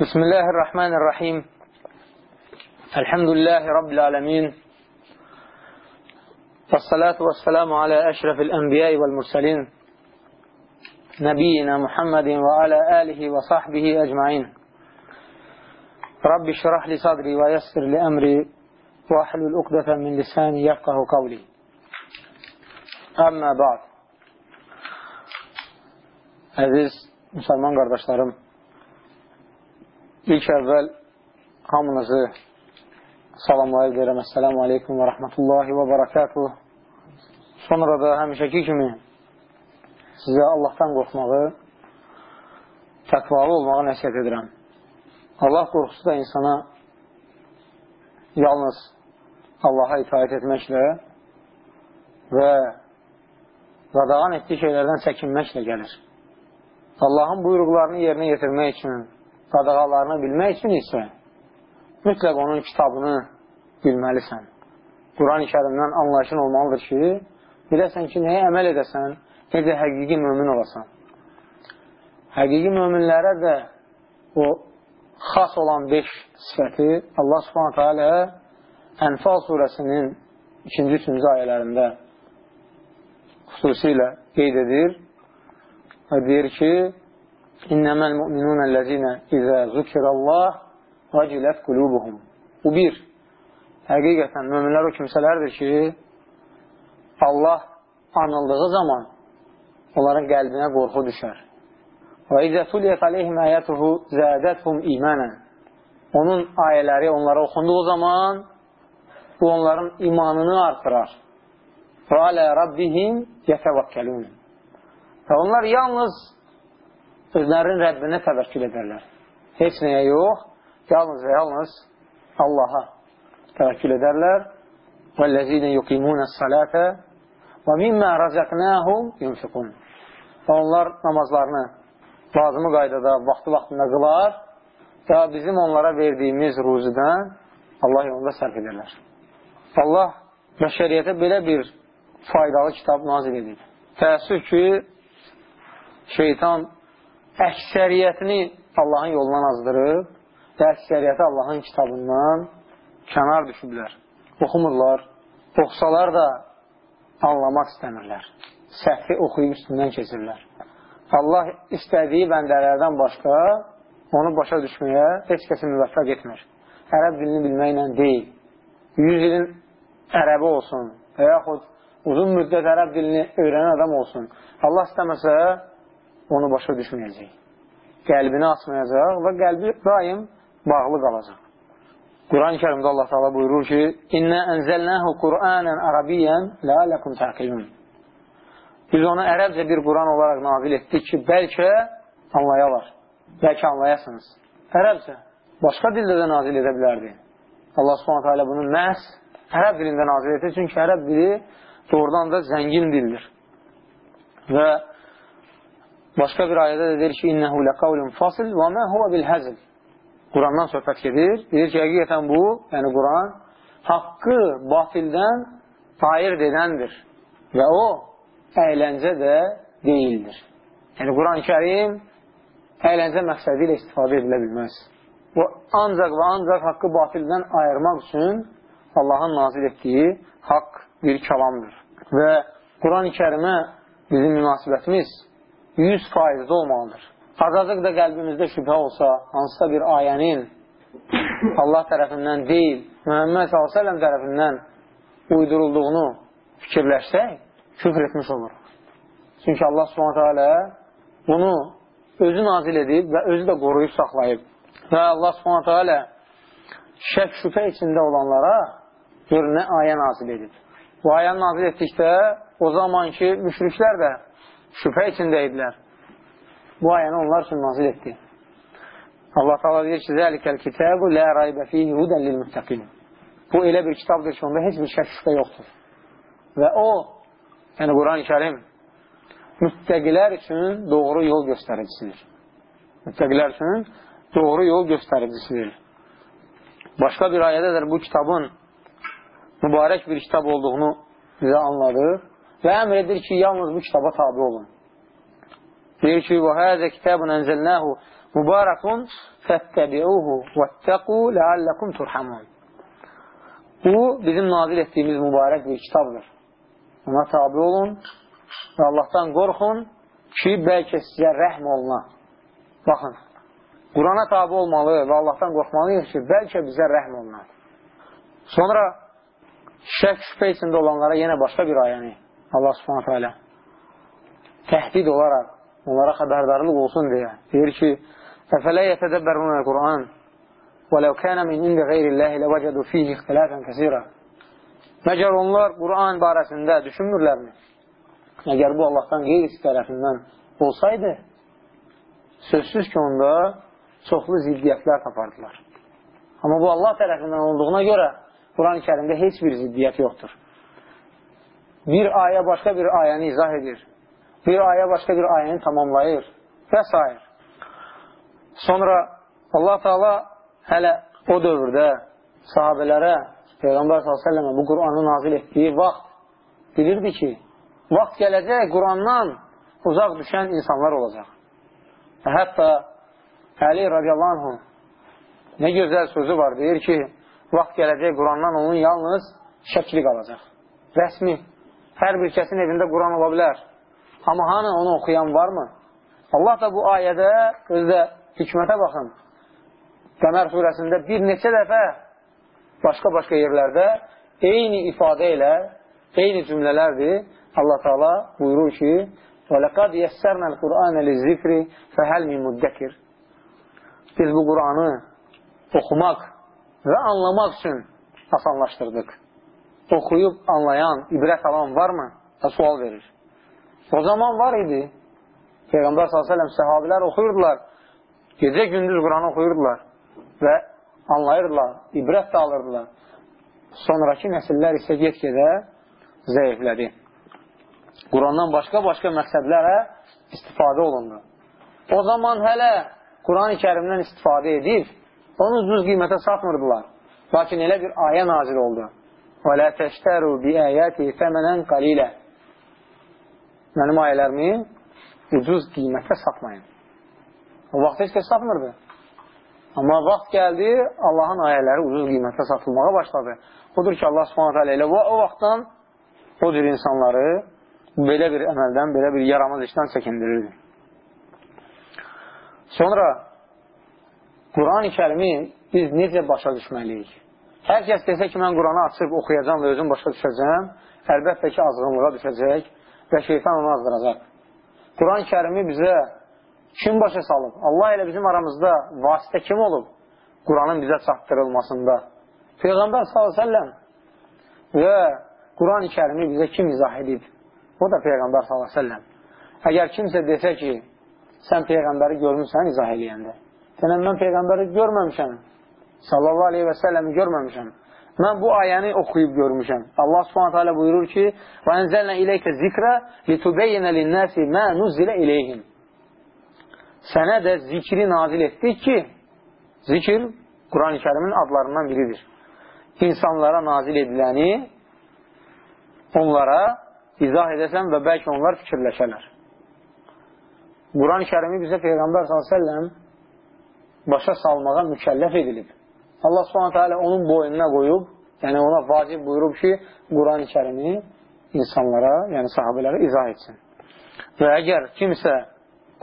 بسم الله الرحمن الرحيم. الحمد لله رب العالمين. والصلاة والسلام على أشرف الأنبياء والمرسلين. نبينا محمد وعلى آله وصحبه أجمعين. رب اشرح لي صدري ويسر لي أمري واحلل من لساني يفقه قولي. أما بعد. Əziz müsəlman qardaşlarım, ilk əvvəl hamınızı salamlayıb deyirəm. Əssəlamu aleykum və rəhmətullahi və barakatuh. Sonra da həmişəki kimi sizə Allahdan qorxmağı, təqvalı olmağı nəsiyyət edirəm. Allah qorxusu da insana yalnız Allaha itaət etməklə və qadağan etdiyi şeylərdən çəkinməklə gəlir. Allahın buyruqlarını yerinə yetirmək üçün, qadağalarını bilmək üçün isə mütləq onun kitabını bilməlisən. Quran-ı kərimdən anlayışın olmalıdır ki, biləsən ki, nəyə əməl edəsən, necə həqiqi mömin olasan. Həqiqi möminlərə də o xas olan 5 sifəti Allah subhanətə alə Ənfal surəsinin 2-3-cü ayələrində xüsusilə qeyd edir və deyir ki, İnnəməl müminun əlləzinə izə zükirəllah vəcilət qulubuhum. Bu bir, həqiqətən möminlər o kimsələrdir ki, Allah anıldığı zaman onların qəlbinə qorxu düşər. Və izə tuliyyət aleyhim əyətuhu zədəthum imanən. Onun ayələri onlara oxunduğu zaman bu onların imanını artırar. Və alə rabbihim yətəvəkkəlun. Və onlar yalnız özlərinin Rəbbinə təvəkkül edərlər. Heç nəyə yox, yalnız və yalnız Allaha təvəkkül edərlər. وَالَّذ۪ينَ يُقِيمُونَ الصَّلَاةَ وَمِمَّا رَزَقْنَاهُمْ يُنْفِقُونَ Onlar namazlarını lazımı qaydada, vaxtı-vaxtında qılar və bizim onlara verdiyimiz ruzudan Allah yolunda sərf edərlər. Allah bəşəriyyətə belə bir faydalı kitab nazil edir. Təəssüf ki, şeytan əksəriyyətini Allahın yolundan azdırıb və əksəriyyəti Allahın kitabından kənar düşüblər. Oxumurlar. Oxsalar da anlamaq istəmirlər. Səhvi oxuyub üstündən keçirlər. Allah istədiyi bəndələrdən başqa onu başa düşməyə heç kəsi müvəffəq etmir. Ərəb dilini bilməklə deyil. 100 ilin ərəbi olsun və yaxud uzun müddət ərəb dilini öyrənən adam olsun. Allah istəməsə onu başa düşməyəcək. Qəlbini açmayacaq və qəlbi daim bağlı qalacaq. Quran-ı kərimdə Allah Teala buyurur ki, İnnə ənzəlnəhu Qur'anən Arabiyyən ləaləkum təqilun. Biz onu ərəbcə bir Quran olaraq nazil etdik ki, bəlkə anlayalar, bəlkə anlayasınız. Ərəbcə, başqa dildə də nazil edə bilərdi. Allah subhanətə alə bunu məhz ərəb dilində nazil etdi, çünki ərəb dili doğrudan da zəngin dildir. Və Başqa bir ayədə də deyir ki, İnnəhu ləqavlun fasil və mə huvə bil həzl. Qurandan söhbət gedir. Deyir ki, həqiqətən bu, yəni Quran, haqqı batildən ayırt edəndir. Və o, əyləncə də deyildir. Yəni, Quran-ı kərim əyləncə məqsədi ilə istifadə edilə bilməz. Bu, ancaq və ancaq haqqı batildən ayırmaq üçün Allahın nazil etdiyi haqq bir kəlamdır. Və Quran-ı kərimə bizim münasibətimiz 100% olmalıdır. Azacıq da qəlbimizdə şübhə olsa, hansısa bir ayənin Allah tərəfindən deyil, Məhəmməd s.ə.v tərəfindən uydurulduğunu fikirləşsək, küfr etmiş olur. Çünki Allah s.ə.v bunu özü nazil edib və özü də qoruyub saxlayıb. Və Allah s.ə.v şək şübhə içində olanlara gör nə ayə nazil edib. Bu ayəni nazil etdikdə o zamanki müşriklər də şübhə içində idilər. Bu ayəni onlar üçün nazil etdi. Allah Teala deyir ki, Zəlikəl kitabu la raybə fihi hudən lil müttəqin. Bu elə bir kitabdır ki, onda heç bir şək şübhə yoxdur. Və o, yəni Quran-ı Kərim müttəqilər üçün doğru yol göstəricisidir. Müttəqilər üçün doğru yol göstəricisidir. Başqa bir ayədədir bu kitabın mübarək bir kitab olduğunu bizə anladıq və əmr edir ki, yalnız bu kitaba tabi olun. Deyir ki, وَهَذَا كِتَابٌ أَنْزَلْنَاهُ مُبَارَكٌ fəttəbi'uhu vəttəqu ləalləkum turhamun. Bu, bizim nazil etdiyimiz mübarək bir kitabdır. Ona tabi olun və Allahdan qorxun ki, bəlkə sizə rəhm oluna. Baxın, Qurana tabi olmalı və Allahdan qorxmalıyıq ki, bəlkə bizə rəhm oluna. Sonra şək şübhə içində olanlara yenə başqa bir ayəni Allah subhanətə alə təhdid olaraq onlara xəbərdarlıq olsun deyə deyir ki, Əfələ yətədəbbərunə Qur'an və ləv kənə min indi qeyrilləhi ləvəcədu fihi ixtilafən kəsirə Məgər onlar Qur'an barəsində düşünmürlərmi? Əgər bu Allahdan qeyrisi tərəfindən olsaydı, sözsüz ki, onda çoxlu ziddiyyətlər tapardılar. Amma bu Allah tərəfindən olduğuna görə Quran-ı kərimdə heç bir ziddiyyət yoxdur. Bir ayə başqa bir ayəni izah edir. Bir ayə başqa bir ayəni tamamlayır və s. Sonra Allah Teala hələ o dövrdə sahabələrə Peyğəmbər s.ə.və bu Quranı nazil etdiyi vaxt bilirdi ki, vaxt gələcək Qurandan uzaq düşən insanlar olacaq. Hətta Əli radiyallahu anh nə gözəl sözü var, deyir ki, vaxt gələcək Qurandan onun yalnız şəkli qalacaq. Rəsmi. Hər bir kəsin evində Quran ola bilər. Amma hanı onu oxuyan varmı? Allah da bu ayədə özdə hikmətə baxın. Qəmər surəsində bir neçə dəfə başqa-başqa yerlərdə eyni ifadə ilə eyni cümlələrdir. Allah Taala buyurur ki: "Və laqad yessernal Qur'ana lizikri fehal min muddakir." Biz bu Qur'anı oxumaq və anlamaq üçün asanlaşdırdıq. Oxuyub anlayan, ibrət alan varmı? Və sual verir. O zaman var idi. Peyğəmbər s.ə.v səhabilər oxuyurdular. Gecə gündüz Quranı oxuyurdular və anlayırdılar, ibrət də alırdılar. Sonraki nəsillər isə get-gedə zəiflədi. Qurandan başqa-başqa məqsədlərə istifadə olundu. O zaman hələ Quran-ı kərimdən istifadə edib, onu düz qiymətə satmırdılar. Lakin elə bir ayə nazil oldu. Və lə təştəru bi əyəti fəmənən qalilə. Mənim ayələrimi ucuz qiymətə satmayın. O vaxt heç kəs satmırdı. Amma vaxt gəldi, Allahın ayələri ucuz qiymətə satılmağa başladı. Odur ki, Allah subhanət hələ elə o vaxtdan o cür insanları belə bir əməldən, belə bir yaramaz işdən çəkindirirdi. Sonra Quran-ı kərimi biz necə başa düşməliyik? Hər kəs desə ki, mən Quranı açıb oxuyacam və özüm başa düşəcəm, əlbəttə ki, azğınlığa düşəcək və şeytan onu azdıracaq. Quran-ı kərimi bizə kim başa salıb? Allah ilə bizim aramızda vasitə kim olub? Quranın bizə çatdırılmasında. Peyğəmbər s.ə.v və Quran-ı kərimi bizə kim izah edib? O da Peyğəmbər s.ə.v. Əgər kimsə desə ki, sən Peyğəmbəri görmüşsən izah eləyəndə. Denən, mən Peyğəmbəri görməmişəm. Sallallahu aleyhi və səlləmi görməmişəm. Mən bu ayəni oxuyub görmüşəm. Allah subhanətə alə buyurur ki, ənzəlnə iləykə zikrə litubeyyənə linnəsi mə nuzilə iləyhim. Sənə də zikri nazil etdik ki, zikr Quran-ı kərimin adlarından biridir. İnsanlara nazil ediləni onlara izah edəsən və bəlkə onlar fikirləşələr. Quran-ı kərimi bizə Peyğəmbər s.ə.v başa salmağa mükəlləf edilib. Allah s.ə.v onun boynuna qoyub, yəni ona vacib buyurub ki, Quran-ı kərimi insanlara, yəni sahabələrə izah etsin. Və əgər kimsə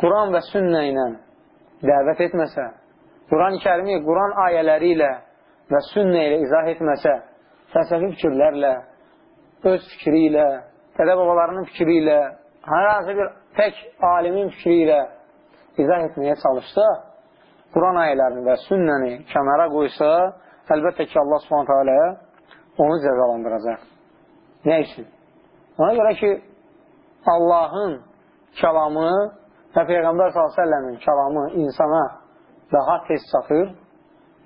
Quran və sünnə ilə dəvət etməsə, Quran-ı kərimi Quran ayələri ilə və sünnə ilə izah etməsə, fəlsəfi fikirlərlə, öz fikri ilə, dədə-babalarının fikri ilə, hər hansı bir tək alimin fikri ilə izah etməyə çalışsa, Quran ayələrini və sünnəni kənara qoysa, əlbəttə ki, Allah subhanətə alə onu cəzalandıracaq. Nə üçün? Ona görə ki, Allahın kəlamı və Peyğəmbər s.ə.v-in kəlamı insana daha tez çatır,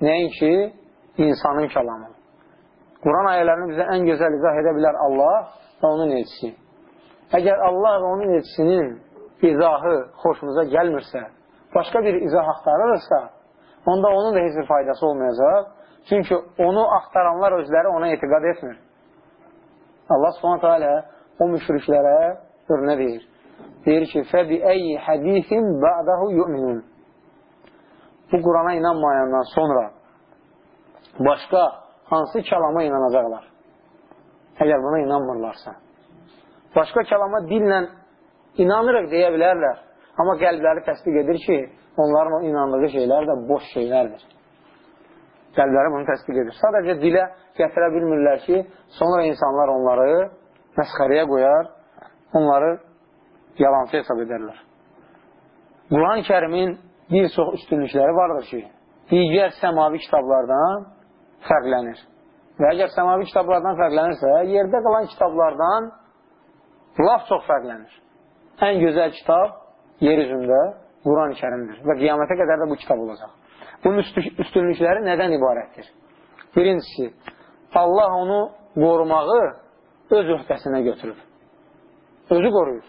nəinki insanın kəlamı. Quran ayələrini bizə ən gözəl izah edə bilər Allah və onun elçisi. Əgər Allah və onun elçisinin izahı xoşumuza gəlmirsə, başqa bir izah axtarırsa, onda onun da heç bir faydası olmayacaq. Çünki onu axtaranlar özləri ona etiqad etmir. Allah subhanətə alə o müşriklərə örnə deyir. Deyir ki, فَبِأَيِّ حَدِيثٍ بَعْدَهُ يُؤْمِنُونَ bu Qurana inanmayandan sonra başqa hansı kəlama inanacaqlar? Əgər buna inanmırlarsa. Başqa kəlama dillə inanırıq deyə bilərlər. Amma qəlbləri təsdiq edir ki, onların o inandığı şeylər də boş şeylərdir. Qəlbləri bunu təsdiq edir. Sadəcə dilə gətirə bilmirlər ki, sonra insanlar onları məsxəriyə qoyar, onları yalancı hesab edərlər. Quran-ı kərimin bir çox üstünlükləri vardır ki, digər səmavi kitablardan fərqlənir. Və əgər səmavi kitablardan fərqlənirsə, yerdə qalan kitablardan laf çox fərqlənir. Ən gözəl kitab yer üzündə Quran-ı kərimdir və qiyamətə qədər də bu kitab olacaq. Bunun üstünlükləri nədən ibarətdir? Birincisi, Allah onu qorumağı öz öhdəsinə götürür. Özü qoruyur.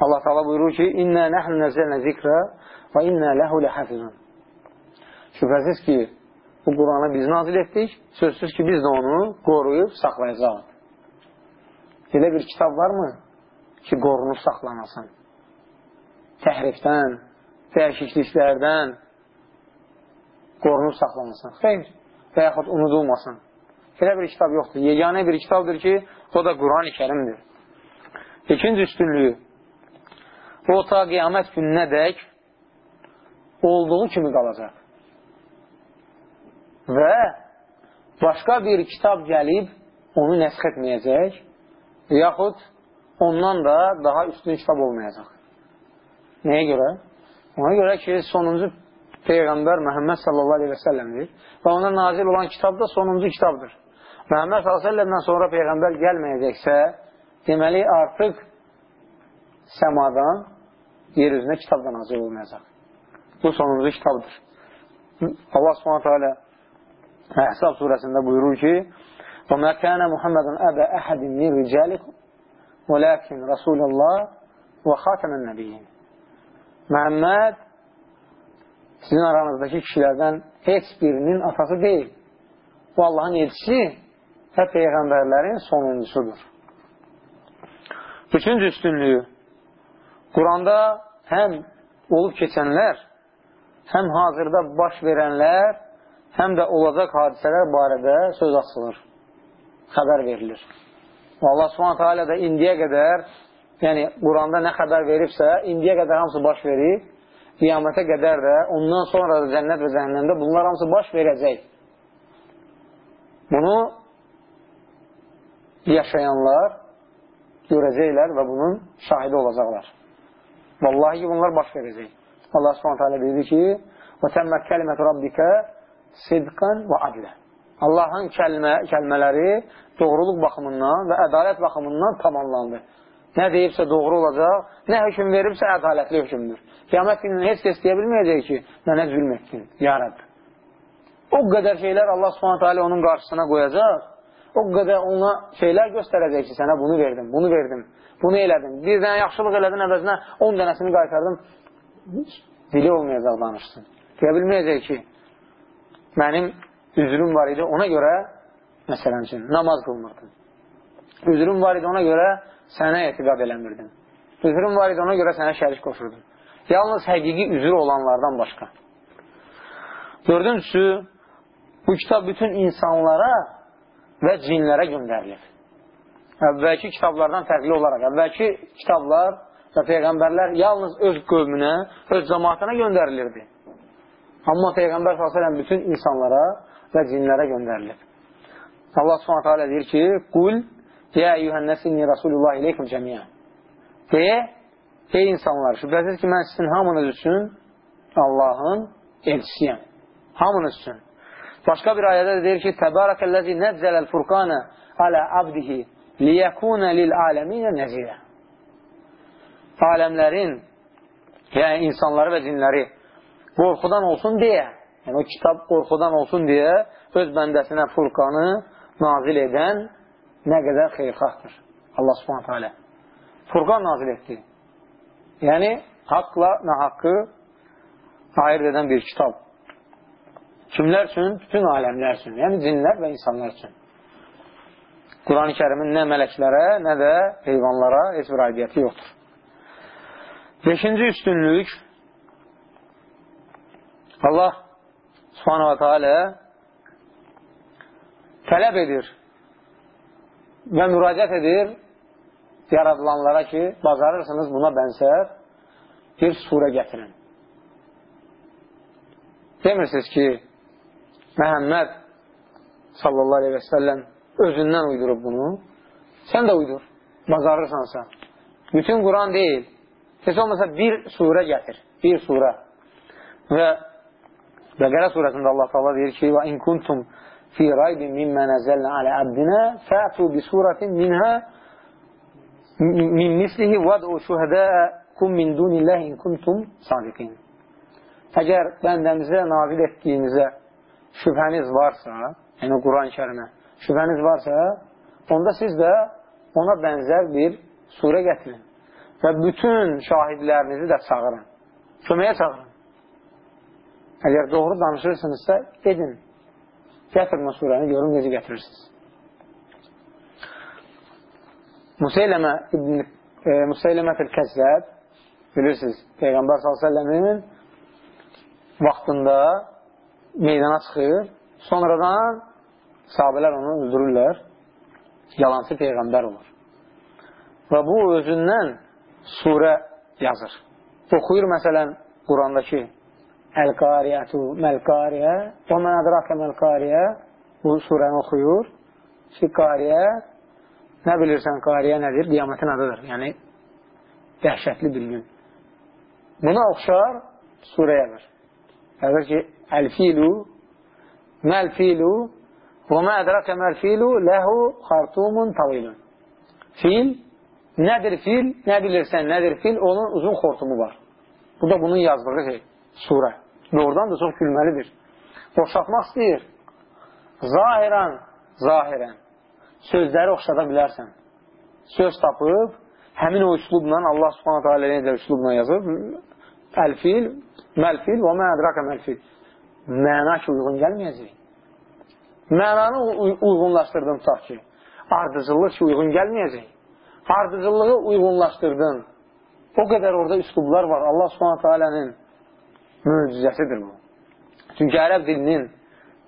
Allah Teala buyurur ki, İnnə nəhnu nəzzəlnə zikrə və innə ləhu ləhəfizun. Şübhəsiz ki, bu Quranı biz nazil etdik, sözsüz ki, biz də onu qoruyub saxlayacaq. Elə bir kitab varmı ki, qorunub saxlanasın? Təhrifdən, dəyişikliklərdən qorunub saxlanasın. Xeyr, və yaxud unudulmasın. Elə bir kitab yoxdur. Yeganə bir kitabdır ki, o da Quran-ı kərimdir. İkinci üstünlüyü, o ta qiyamət gününə dək olduğu kimi qalacaq. Və başqa bir kitab gəlib onu nəsx etməyəcək, yaxud ondan da daha üstün kitab olmayacaq. Nəyə görə? Ona görə ki, sonuncu Peyğəmbər Məhəmməd sallallahu aleyhi və səlləmdir və ona nazil olan kitab da sonuncu kitabdır. Məhəmməd s.ə.v-dən sonra Peyğəmbər gəlməyəcəksə, deməli artıq səmadan yer üzünə kitab da nazil olmayacaq. Bu sonuncu kitabdır. Allah subhanətə alə Əhsab surəsində buyurur ki, وَمَا كَانَ مُحَمَّدٌ أَبَا أَحَدٍ مِنْ رِجَالِكُمْ وَلَكِنْ رَسُولَ اللّٰهِ وَخَاتَمَ النَّبِيِّينَ Məhəmməd sizin aranızdakı kişilərdən heç birinin atası deyil. Bu Allahın elçisi və Peyğəmbərlərin sonuncusudur. Üçüncü üstünlüyü Quranda həm olub keçənlər, həm hazırda baş verənlər, həm də olacaq hadisələr barədə söz açılır, xəbər verilir. Allah subhanətə alə də indiyə qədər, yəni Quranda nə xəbər veribsə, indiyə qədər hamısı baş verib, qiyamətə qədər də, ondan sonra da cənnət və cəhənnəmdə bunlar hamısı baş verəcək. Bunu yaşayanlar görəcəklər və bunun şahidi olacaqlar. Vallahi ki, bunlar baş verəcək. Allah subhanətə alə deyir ki, وَتَمَّتْ كَلِمَةُ رَبِّكَ صِدْقًا وَعَدْلًا Allahın kəlmə, kəlmələri doğruluq baxımından və ədalət baxımından tamamlandı. Nə deyibsə doğru olacaq, nə hökm veribsə ədalətli hökmdür. Qiyamət gününü heç kəs deyə bilməyəcək ki, mənə zülm etdin, ya Rəbb. O qədər şeylər Allah subhanətə alə onun qarşısına qoyacaq, o qədər ona şeylər göstərəcək ki, sənə bunu verdim, bunu verdim, bunu elədim. Bir dənə yaxşılıq elədin əvəzinə 10 dənəsini qaytardım, dili olmayacaq danışsın. Deyə bilməyəcək ki, mənim üzrüm var idi, ona görə, məsələn üçün, namaz qılmırdım. Üzrüm var idi, ona görə sənə etiqad eləmirdim. Üzrüm var idi, ona görə sənə şərik qoşurdum. Yalnız həqiqi üzrü olanlardan başqa. Dördüncüsü, bu kitab bütün insanlara və cinlərə göndərilir. Əvvəlki kitablardan fərqli olaraq, əvvəlki kitablar və Peyğəmbərlər yalnız öz qövmünə, öz cəmatına göndərilirdi. Amma Peyğəmbər s.ə.v bütün insanlara və cinlərə göndərilir. Allah s.ə.v deyir ki, Qul, Yə eyyuhənnəsinni Rasulullah iləykum cəmiyyən. Deyə, Ey insanlar, şübhəsiz ki, mən sizin hamınız üçün Allahın elçisiyəm. Hamınız üçün. Başqa bir ayədə də deyir ki, Təbarəkəlləzi nəzzələl furqanə alə abdihi liyəkunə lil aləminə nəzirə. Aləmlərin, yəni insanları və cinləri qorxudan olsun deyə, yəni o kitab qorxudan olsun deyə öz bəndəsinə furqanı nazil edən nə qədər xeyrxahtır. Allah subhanətə alə. Furqan nazil etdi. Yəni, haqla nahaqqı ayırt edən bir kitab. Kimlər üçün? Bütün aləmlər üçün. Yəni, cinlər və insanlar üçün. Quran-ı kərimin nə mələklərə, nə də heyvanlara heç bir aidiyyəti yoxdur. Beşinci üstünlük Allah subhanahu wa ta'ala tələb edir və müraciət edir yaradılanlara ki, bacarırsınız buna bənzər bir surə gətirin. Demirsiniz ki, Məhəmməd sallallahu aleyhi və səlləm özündən uydurub bunu. Sən də uydur, bacarırsansa. Bütün Quran deyil. Heç olmasa bir surə gətir. Bir surə. Və Bəqərə surəsində Allah Taala deyir ki: "Və in kuntum fi raybin mimma nazalna ala abdina fa'tu bi suratin minha min mislihi wad'u shuhada'akum min dunillahi in kuntum sadiqin." Əgər bəndəmizə nazil etdiyimizə şübhəniz varsa, yəni Quran-Kərimə şübhəniz varsa, onda siz də ona bənzər bir surə gətirin və bütün şahidlərinizi də çağırın. Köməyə çağırın. Əgər doğru danışırsınızsa, edin. Gətirin o surəni, görün necə gətirirsiniz. Museyləmə ibn e, Museyləmətül Kəzzəb bilirsiniz, Peyğəmbər s.ə.v-in vaxtında meydana çıxır, sonradan sahabələr onu öldürürlər, yalancı Peyğəmbər olur. Və bu özündən surə yazır. Oxuyur məsələn Qurandakı Əl-Qariyətu, Məl-Qariyə, o mən ədrakə Məl-Qariyə, bu surəni oxuyur ki, Qariyə, nə bilirsən Qariyə nədir? Qiyamətin adıdır, yəni dəhşətli bir gün. Buna oxşar surə yazır. Yazır ki, Əl-Filu, Məl-Filu, və mə ədrakə Məl-Filu, ləhu xartumun tavilun. Fil, nədir fil? Nə bilirsən, nədir fil? Onun uzun xortumu var. Bu da bunun yazdığı şey, surə. Doğrudan da çox gülməlidir. Oxşatmaq istəyir. Zahirən, zahirən sözləri oxşada bilərsən. Söz tapıb, həmin o üslubla Allah subhanətə alə necə üslubla yazıb, əlfil, məlfil və mə ədraka məlfil. Məna ki, uyğun gəlməyəcək. Mənanı uyğunlaşdırdın tutaq ki, ardıcıllıq ki, uyğun gəlməyəcək. Ardıcıllığı uyğunlaşdırdın. O qədər orada üslublar var. Allah subhanətə alənin möcüzəsidir bu. Çünki ərəb dilinin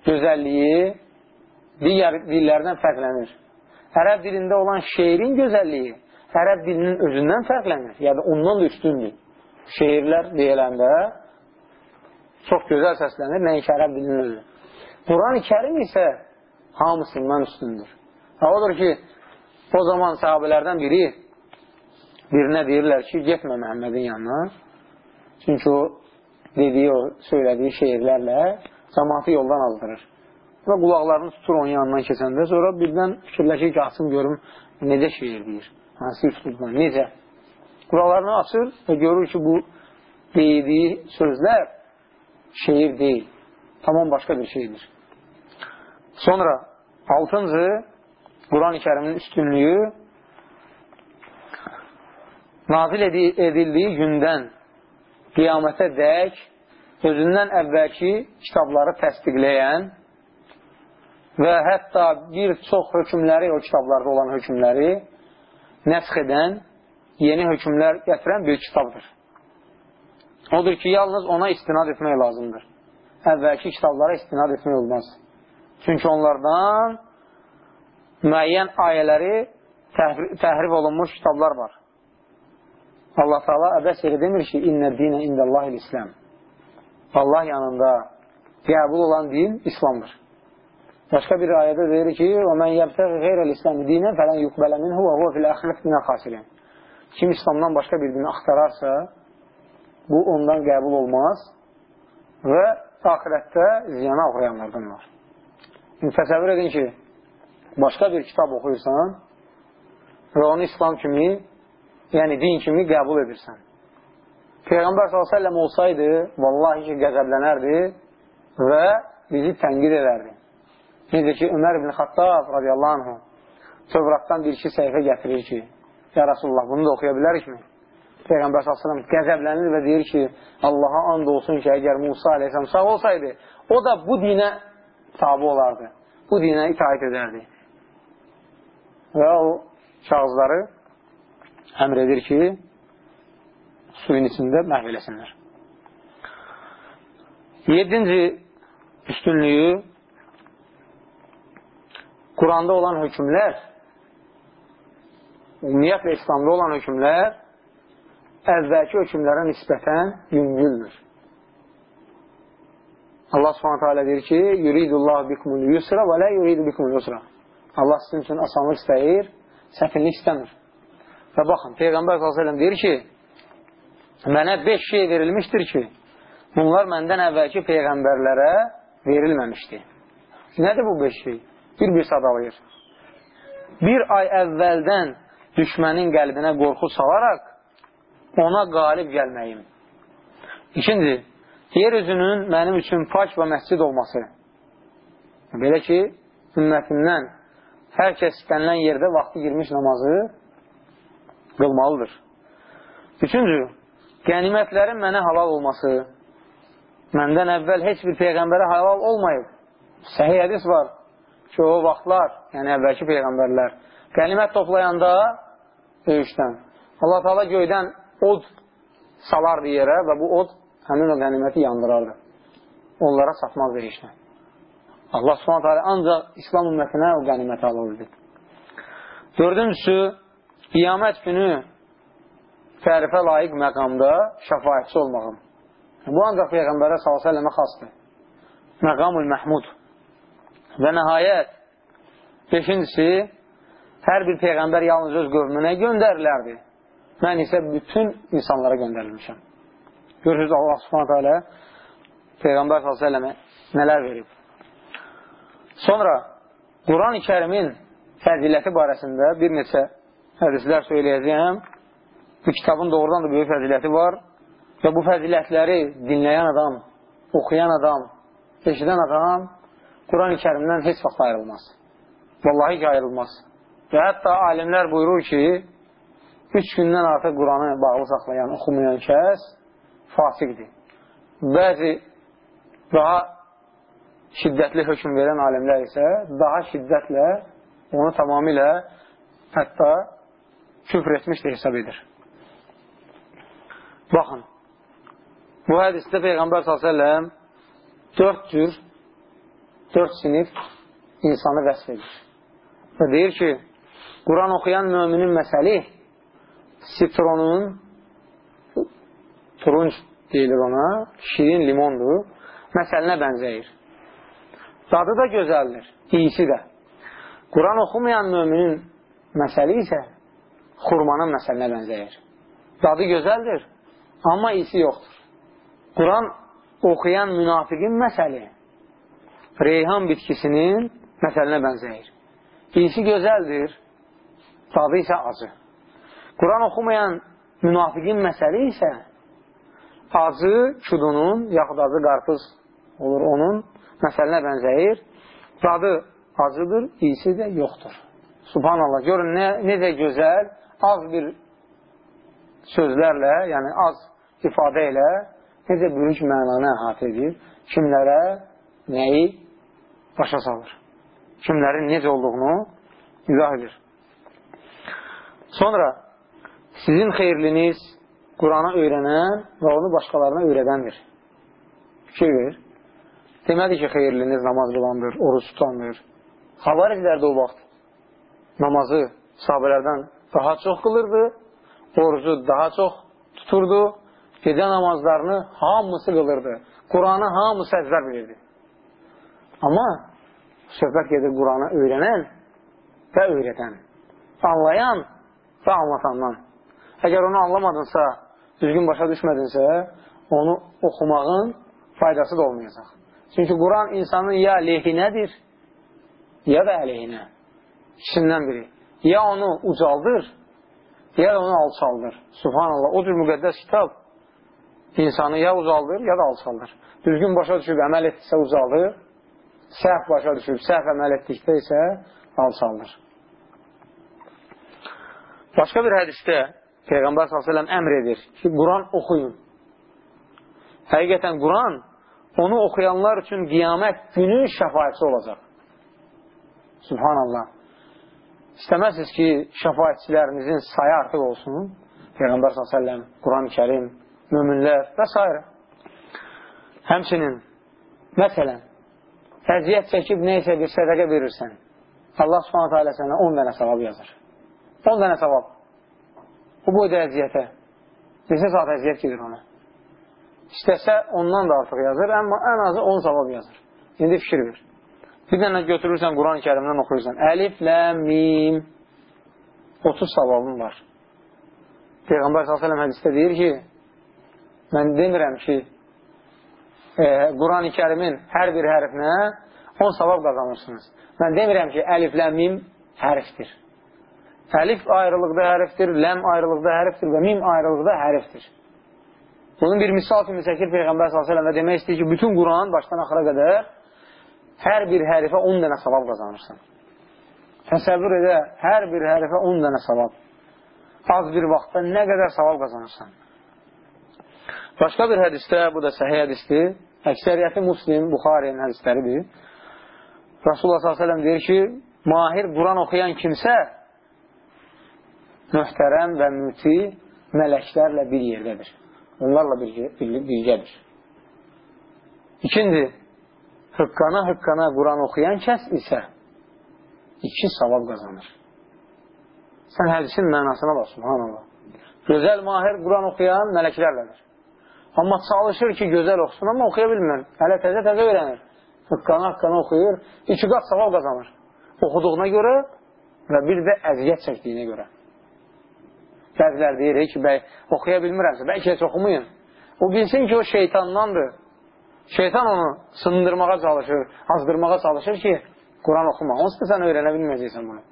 gözəlliyi digər dillərdən fərqlənir. Ərəb dilində olan şeirin gözəlliyi ərəb dilinin özündən fərqlənir. Yəni, ondan da üstündür. Şeirlər deyiləndə çox gözəl səslənir, nəinki ərəb dilinin özü. Quran-ı kərim isə hamısından üstündür. Ha, odur ki, o zaman sahabələrdən biri birinə deyirlər ki, getmə Məhəmmədin yanına. Çünki o dediyi, o söylədiyi şeirlərlə cəmatı yoldan azdırır. Və qulaqlarını tutur onun yanından keçəndə, sonra birdən fikirləşir ki, açım görüm necə şeir deyir, hansı üslubdan, necə. Qulaqlarını açır və görür ki, bu dediyi sözlər şeir deyil, tamam başqa bir şeydir. Sonra, altıncı, Quran-ı kərimin üstünlüyü nazil edildiyi gündən qiyamətə dək özündən əvvəlki kitabları təsdiqləyən və hətta bir çox hökmləri, o kitablarda olan hökmləri nəsx edən, yeni hökmlər gətirən bir kitabdır. Odur ki, yalnız ona istinad etmək lazımdır. Əvvəlki kitablara istinad etmək olmaz. Çünki onlardan müəyyən ayələri təhrif olunmuş kitablar var. Allah Taala əbəs yerə demir ki, "İnnə dinə indəllahil İslam." Allah yanında qəbul olan din İslamdır. Başqa bir ayədə deyir ki, "Və men yebtəği qeyrəl-İslam dinən fələn yuqbələ minhu və huve fil axirəti minəl xasirin." Kim İslamdan başqa bir dini axtararsa, bu ondan qəbul olmaz və axirətdə ziyana uğrayanlardan var. İndi təsəvvür edin ki, başqa bir kitab oxuyursan və onu İslam kimi yəni din kimi qəbul edirsən. Peyğəmbər s.ə.v olsaydı, vallahi ki, qəzəblənərdi və bizi tənqid edərdi. Necə ki, Ömər ibn Xattab radiyallahu anhu Tövratdan bir-iki səhifə gətirir ki, Ya Rasulullah, bunu da oxuya bilərikmi? Peyğəmbər s.ə.v qəzəblənir və deyir ki, Allaha and olsun ki, əgər Musa aleyhisselam sağ olsaydı, o da bu dinə tabi olardı. Bu dinə itaat edərdi. Və o kağızları əmr edir ki, suyun içində məhv eləsinlər. Yedinci üstünlüyü Quranda olan hökmlər, ümumiyyətlə İslamda olan hökmlər əvvəlki hökmlərə nisbətən yüngüldür. Allah subhanətə alə deyir ki, yuridullah bikumul yusra və lə yuridu bikumul yusra. Allah sizin üçün asanlıq istəyir, səfinlik istəmir. Və baxın, Peyğəmbər s.ə.v deyir ki, mənə beş şey verilmişdir ki, bunlar məndən əvvəlki Peyğəmbərlərə verilməmişdi. Nədir bu beş şey? Bir-bir sadalayır. Bir ay əvvəldən düşmənin qəlbinə qorxu salaraq ona qalib gəlməyim. İkinci, yer üzünün mənim üçün pak və məscid olması. Belə ki, ümmətimdən hər kəs istənilən yerdə vaxtı girmiş namazı qılmalıdır. Üçüncü, qənimətlərin mənə halal olması. Məndən əvvəl heç bir peyğəmbərə halal olmayıb. Səhih hədis var ki, o vaxtlar, yəni əvvəlki peyğəmbərlər, qənimət toplayanda döyüşdən, Allah Taala göydən od salardı yerə və bu od həmin o qəniməti yandırardı. Onlara satmazdı işlə. Allah subhanət hələ ancaq İslam ümmətinə o qəniməti alırdı. Dördüncüsü, qiyamət günü tərifə layiq məqamda şəfayətçi olmağım. Bu ancaq Peyğəmbərə s.ə.və xasdır. Məqamul Məhmud. Və nəhayət, beşincisi, hər bir Peyğəmbər yalnız öz qövmünə göndərilərdi. Mən isə bütün insanlara göndərilmişəm. Görürsünüz, Allah subhanətə alə Peyğəmbər s.ə.və nələr verib. Sonra, Quran-ı kərimin fəziləti barəsində bir neçə hədislər söyləyəcəyəm. Bu kitabın doğrudan da böyük fəziləti var və bu fəzilətləri dinləyən adam, oxuyan adam, eşidən adam Quran-ı kərimdən heç vaxt ayrılmaz. Vallahi ki, ayrılmaz. Və hətta alimlər buyurur ki, üç gündən artıq Quranı bağlı saxlayan, oxumayan kəs fasiqdir. Bəzi daha şiddətli hökm verən alimlər isə daha şiddətlə onu tamamilə hətta küfr etmiş də hesab edir. Baxın, bu hədisdə Peyğəmbər s.ə.v dörd cür, dörd sinif insanı vəsf edir. Və deyir ki, Quran oxuyan müminin məsəli sitronun turunc deyilir ona, şirin limondur, məsəlinə bənzəyir. Dadı da gözəldir, iyisi də. Quran oxumayan müminin məsəli isə xurmanın məsəlinə bənzəyir. Dadı gözəldir, amma iyisi yoxdur. Quran oxuyan münafiqin məsəli reyhan bitkisinin məsəlinə bənzəyir. İyisi gözəldir, dadı isə acı. Quran oxumayan münafiqin məsəli isə acı kudunun, yaxud acı qarpız olur onun məsəlinə bənzəyir. Dadı acıdır, iyisi də yoxdur. Subhanallah, görün nə, necə gözəl, az bir sözlərlə, yəni az ifadə ilə necə böyük mənanı əhatə edir, kimlərə nəyi başa salır, kimlərin necə olduğunu izah edir. Sonra sizin xeyirliniz Quranı öyrənən və onu başqalarına öyrədəndir. Fikir verir. Demədi ki, xeyirliniz namaz qılandır, oruç tutandır. Xavariclər də o vaxt namazı sahabələrdən daha çox qılırdı, orucu daha çox tuturdu, gecə namazlarını hamısı qılırdı. Quranı hamısı əzbər bilirdi. Amma söhbət gedir Quranı öyrənən və öyrədən, anlayan və anlatandan. Əgər onu anlamadınsa, düzgün başa düşmədinsə, onu oxumağın faydası da olmayacaq. Çünki Quran insanın ya lehinədir, ya da əleyhinə. İkisindən biri. Ya onu ucaldır, ya da onu alçaldır. Subhanallah, o cür müqəddəs kitab insanı ya ucaldır, ya da alçaldır. Düzgün başa düşüb əməl etsə ucaldır, səhv başa düşüb, səhv əməl etdikdə isə alçaldır. Başqa bir hədisdə Peyğəmbər s.ə.v əmr edir ki, Quran oxuyun. Həqiqətən Quran onu oxuyanlar üçün qiyamət günü şəfayətçi olacaq. Subhanallah. İstəməzsiniz ki, şəfayətçilərinizin sayı artıq olsun. Peyğəmbər s.ə.v, Quran-ı kərim, müminlər və s. Həmçinin Məsələn, əziyyət çəkib neysə bir sədəqə verirsən, Allah subhanətə alə sənə 10 dənə savab yazır. 10 dənə savab. Bu boyda əziyyətə. Neçə saat əziyyət gedir ona. İstəsə ondan da artıq yazır, amma ən azı 10 savab yazır. İndi fikir ver. Bir dənə götürürsən, Quran-ı kərimdən oxuyursan. Əlif, ləm, mim, 30 savabın var. Peyğəmbər s.ə.v hədisdə deyir ki, mən demirəm ki, e, Quran-ı kərimin hər bir hərfinə 10 savab qazanırsınız. Mən demirəm ki, əliflə mim hərfdir. Əlif ayrılıqda hərfdir, ləm ayrılıqda hərfdir və mim ayrılıqda hərfdir. Bunun bir misal kimi çəkir Peyğəmbər s.ə.v demək istəyir ki, bütün Quran başdan axıra qədər hər bir hərifə 10 dənə savab qazanırsan. Təsəvvür edə, hər bir hərifə 10 dənə savab. Az bir vaxtda nə qədər savab qazanırsan. Başqa bir hədistə, bu da səhiyyə hədistir, əksəriyyəti Muslim, Buxariyənin hədisləridir. Rasulullah s.ə.v deyir ki, mahir Quran oxuyan kimsə möhtərəm və müti mələklərlə bir yerdədir. Onlarla birgədir. İkinci, hıqqana-hıqqana Quran oxuyan kəs isə iki savab qazanır. Sən hədisin mənasına bax, subhanallah. Gözəl mahir Quran oxuyan mələklərlədir. Amma çalışır ki, gözəl oxusun, amma oxuya bilmir. Hələ təzə-təzə öyrənir hıqqana-hıqqana oxuyur, iki qat savab qazanır. Oxuduğuna görə və bir də əziyyət çəkdiyinə görə. Bəzilər deyir ki, bəy, oxuya bilmirəmsə, bəlkə heç oxumayın. O bilsin ki, o şeytandandır. Şeytan onu sındırmağa çalışır, azdırmağa çalışır ki, Quran oxuma. Onsuz da sən öyrənə bilməyəcəksən bunu.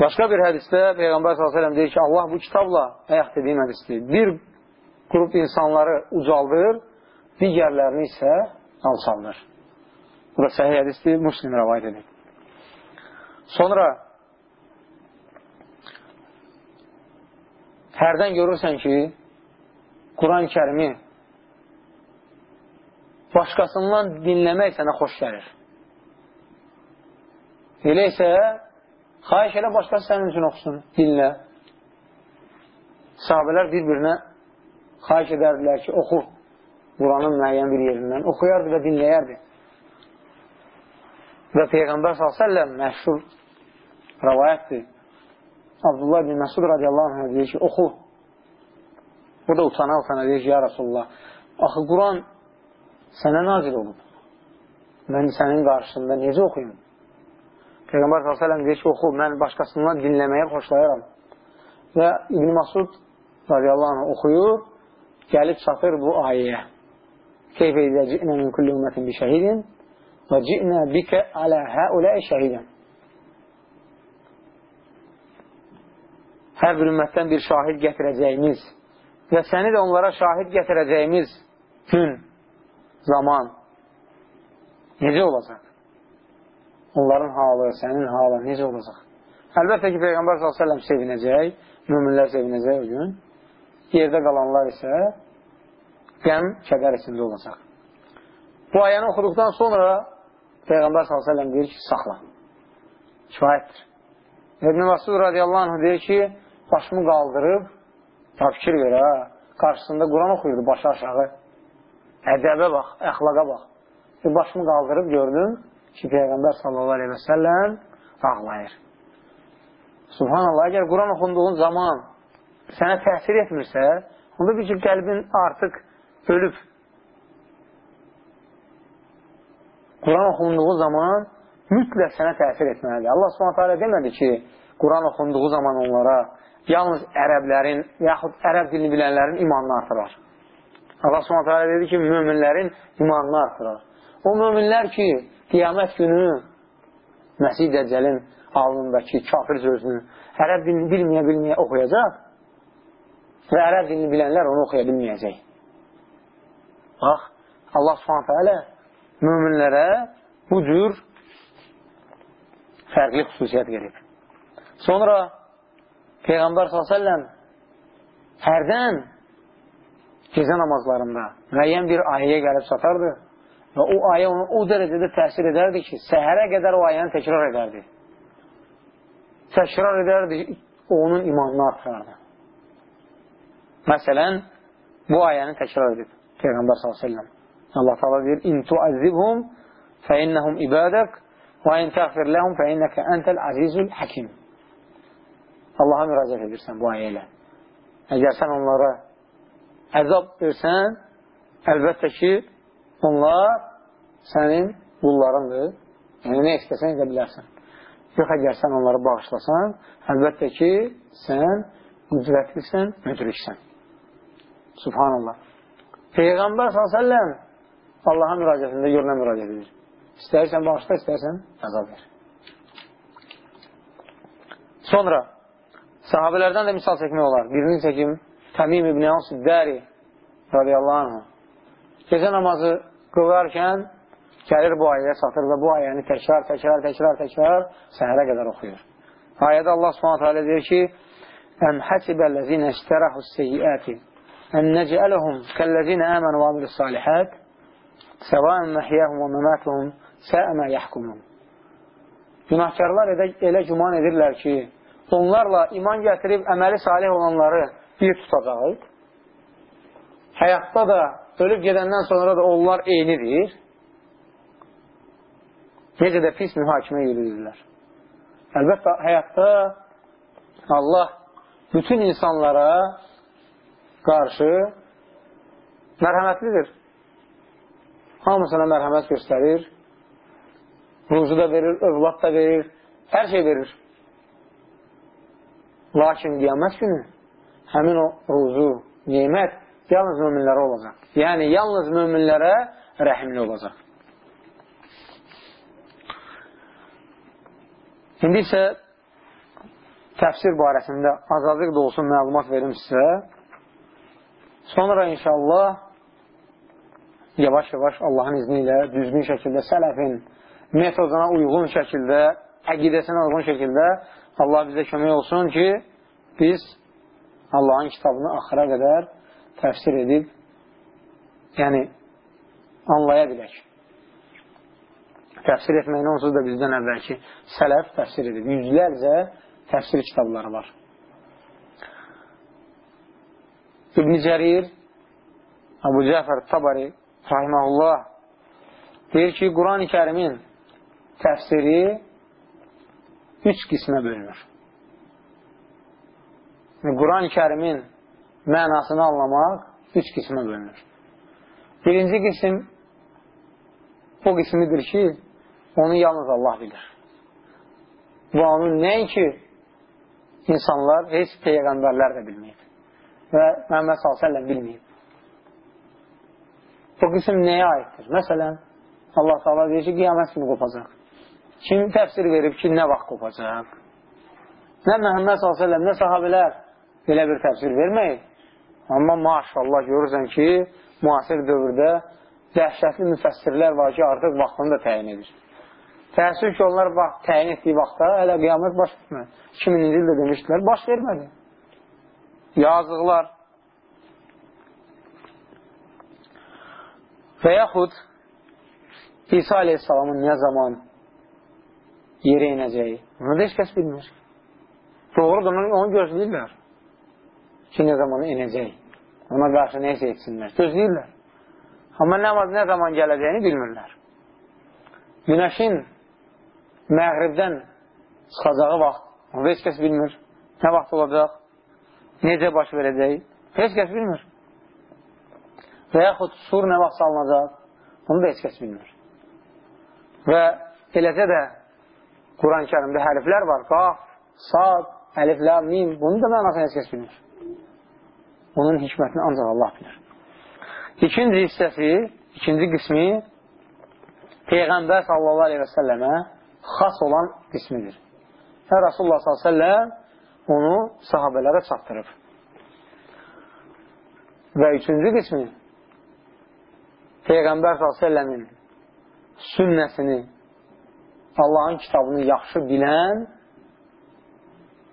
Başqa bir hədisdə Peyğəmbər s.ə.v deyir ki, Allah bu kitabla, əyək dediyim hədisdir, bir qrup insanları ucaldır, digərlərini isə alçaldır. Bu da səhih hədisdir, muslim rəvayət edir. Sonra hərdən görürsən ki, Quran-ı kərimi başqasından dinləmək sənə xoş gəlir. Elə isə xayiş elə başqası sənin üçün oxusun, dinlə. Sahabələr bir-birinə xayiş edərdilər ki, oxu. Quranın müəyyən bir yerindən oxuyardı və dinləyərdi. Və Peyğəmbər s.ə.v məşhur rəvayətdir. Abdullah bin Məsud radiyallahu anh deyir ki, oxu. O da utana-utana deyir ki, ya Rasulullah, axı Quran sənə nazil olub. Mən sənin qarşısında necə oxuyum? Peyğəmbər s.ə.v deyir ki, oxu, mən başqasından dinləməyə xoşlayaram. Və İbn Masud radiyallahu anh oxuyur, gəlib çatır bu ayəyə. Keyfə ilə ci'nə min kulli ümmətin bi şəhidin və ci'nə bikə alə həuləyə şəhidən. Hər bir ümmətdən bir şahid gətirəcəyimiz və səni də onlara şahid gətirəcəyimiz gün, zaman necə olacaq? Onların halı, sənin halı necə olacaq? Əlbəttə ki, Peyğəmbər s.ə.v sevinəcək, müminlər sevinəcək o gün. Yerdə qalanlar isə qəm, kədər içində olacaq. Bu ayəni oxuduqdan sonra Peyğəmbər s.ə.v deyir ki, saxla. Kifayətdir. İbn-i Masud radiyallahu anh deyir ki, başımı qaldırıb, ta fikir ver, ha, qarşısında Quran oxuyurdu başı aşağı. Ədəbə bax, əxlaqa bax. Bir başımı qaldırıb gördüm ki, Peyğəmbər sallallahu aleyhi və səlləm ağlayır. Subhanallah, əgər Quran oxunduğun zaman sənə təsir etmirsə, onda bir ki, qəlbin artıq ölüb. Quran oxunduğu zaman mütləq sənə təsir etməlidir. Allah subhanətə demədi ki, Quran oxunduğu zaman onlara yalnız ərəblərin, yaxud ərəb dilini bilənlərin imanını artırar. Allah subhanətə dedi ki, müminlərin imanını artırar. O müminlər ki, qiyamət günü Məsih Dəccəlin alnındakı kafir sözünü ərəb dilini bilməyə-bilməyə oxuyacaq və ərəb dilini bilənlər onu oxuya bilməyəcək. Bax, Allah alə müminlərə bu cür fərqli xüsusiyyət verib. Sonra Peyğəmbər s.ə.v hərdən gecə namazlarında müəyyən bir ayəyə gəlib çatardı və o ayə onu o dərəcədə təsir edərdi ki, səhərə qədər o ayəni təkrar edərdi. Təkrar edərdi, onun imanını artırardı. Məsələn, bu ayəni təkrar edib. Peyğəmbər s.ə.v. Allah Taala deyir: "İn tu'azzibhum fe innahum ibadek və in təğfir ləhum fe inneke entel azizul hakim." Allaha müraciət edirsən bu ayə ilə. Əgər sən onlara əzab versən, əlbəttə ki, onlar sənin qullarındır. Yəni, nə istəsən edə bilərsən. Yox, əgər sən onları bağışlasan, əlbəttə ki, sən müdrətlisən, müdriksən. Subhanallah. Peyğəmbər s.ə.v Allaha müraciətində görünə müraciət edir. İstəyirsən bağışla, istəyirsən əzab ver. Sonra sahabələrdən də misal çəkmək olar. Birini çəkim Təmim ibn Yansüddəri radiyallahu anh. Gecə namazı qılarkən gəlir bu ayəyə çatır və bu ayəni təkrar, təkrar, təkrar, təkrar səhərə qədər oxuyur. Ayədə Allah alə deyir ki, Əm həsibəl-ləzinə iştərəhus seyyiəti ən necələhum kəlləzinə əmən və amilus salihət səvaən məhiyyəhum və məmətuhum səəmə yəhkumun. Günahkarlar elə, elə güman edirlər ki, onlarla iman gətirib əməli salih olanları bir tutacaq. Həyatda da, ölüb gedəndən sonra da onlar eynidir. Necə də pis mühakimə yürüdürlər. Əlbəttə, həyatda Allah bütün insanlara qarşı mərhəmətlidir. Hamısına mərhəmət göstərir, ruzu da verir, övlad da verir, hər şey verir. Lakin qiyamət günü həmin o ruzu, nimət yalnız müminlərə olacaq. Yəni, yalnız müminlərə rəhimli olacaq. İndi isə təfsir barəsində azadlıq da olsun məlumat verim sizə. Sonra inşallah yavaş-yavaş Allahın izni ilə düzgün şəkildə sələfin metoduna uyğun şəkildə, əqidəsinə uyğun şəkildə Allah bizə kömək olsun ki, biz Allahın kitabını axıra qədər təfsir edib, yəni anlaya bilək. Təfsir etməyini onsuz da bizdən əvvəlki sələf təfsir edib. Yüzlərcə təfsir kitabları var. İbn Cərir, Abu Cəfər Tabari, rahiməhullah, deyir ki, Quran-ı kərimin təfsiri üç qismə bölünür. Quran-ı kərimin mənasını anlamaq üç qismə bölünür. Birinci qism o qismidir ki, onu yalnız Allah bilir. Və onun nəinki insanlar, heç peyğəmbərlər də bilməyib. Və Məhəmməd s.ə.v bilməyib. Bu qism nəyə aiddir? Məsələn, Allah s.ə.v deyir ki, qiyamət kimi qopacaq. Kim təfsir verib ki, nə vaxt qopacaq? Nə Məhəmməd s.ə.v, nə sahabələr belə bir təfsir verməyib. Amma maşallah görürsən ki, müasir dövrdə dəhşətli müfəssirlər var ki, artıq vaxtını da təyin edir. Təəssüf ki, onlar vaxt, təyin etdiyi vaxtda hələ qiyamət baş vermədi. 2000-ci ildə demişdilər, baş vermədi. Yazıqlar. Və yaxud İsa aleyhissalamın nə zaman yerə inəcəyi, bunu da heç kəs bilmir. Doğrudur, onu gözləyirlər ki, nə zaman inəcək. Ona qarşı neysə etsinlər. Gözləyirlər. Amma nə, nə zaman gələcəyini bilmirlər. Günəşin məğribdən çıxacağı vaxt, onu heç kəs bilmir. Nə vaxt olacaq, necə baş verəcək, heç kəs bilmir. Və yaxud sur nə vaxt salınacaq, onu da heç kəs bilmir. Və eləcə də Quran-ı kərimdə hərflər var, qaf, sad, əlif, lam, mim, bunu da mənasını heç kəs bilmir. Onun hikmətini ancaq Allah bilir. İkinci hissəsi, ikinci qismi Peyğəmbər sallallahu aleyhi və səlləmə xas olan qismidir. Və Rasulullah sallallahu aleyhi və səlləm onu sahabələrə çatdırıb. Və üçüncü qismi Peyğəmbər s.ə.v-in sünnəsini, Allahın kitabını yaxşı bilən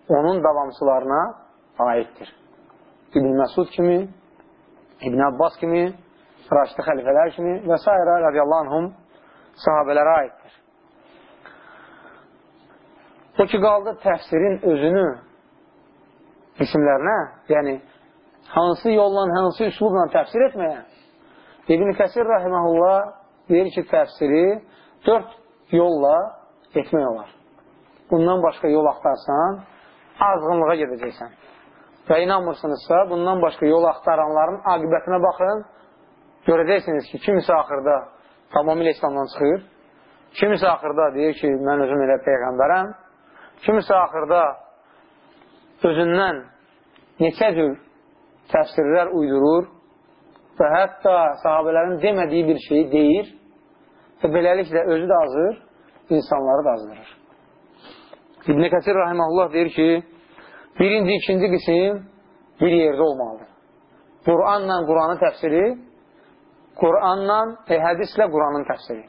onun davamçılarına aiddir. İbn Məsud kimi, İbn Abbas kimi, Raşidi xəlifələr kimi və s. radiyallahu anhum sahabələrə aiddir. O ki, qaldı təfsirin özünü isimlərinə, yəni hansı yolla, hansı üslubla təfsir etməyə, İbn Kəsir rəhməhullah deyir ki, təfsiri dörd yolla etmək olar. Bundan başqa yol axtarsan, azğınlığa gedəcəksən. Və inanmırsınızsa, bundan başqa yol axtaranların aqibətinə baxın, görəcəksiniz ki, kimisi axırda tamamilə İslamdan çıxır, kimisi axırda deyir ki, mən özüm elə Peyğəmbərəm, kimisi axırda özündən neçə cür təfsirlər uydurur və hətta sahabələrin demədiyi bir şeyi deyir və beləliklə özü də azır, insanları da azdırır. İbn-i Kəsir Rahiməhullah deyir ki, birinci, ikinci qism bir yerdə olmalıdır. Quranla Quranın təfsiri, Quranla e, hədislə Quranın təfsiri.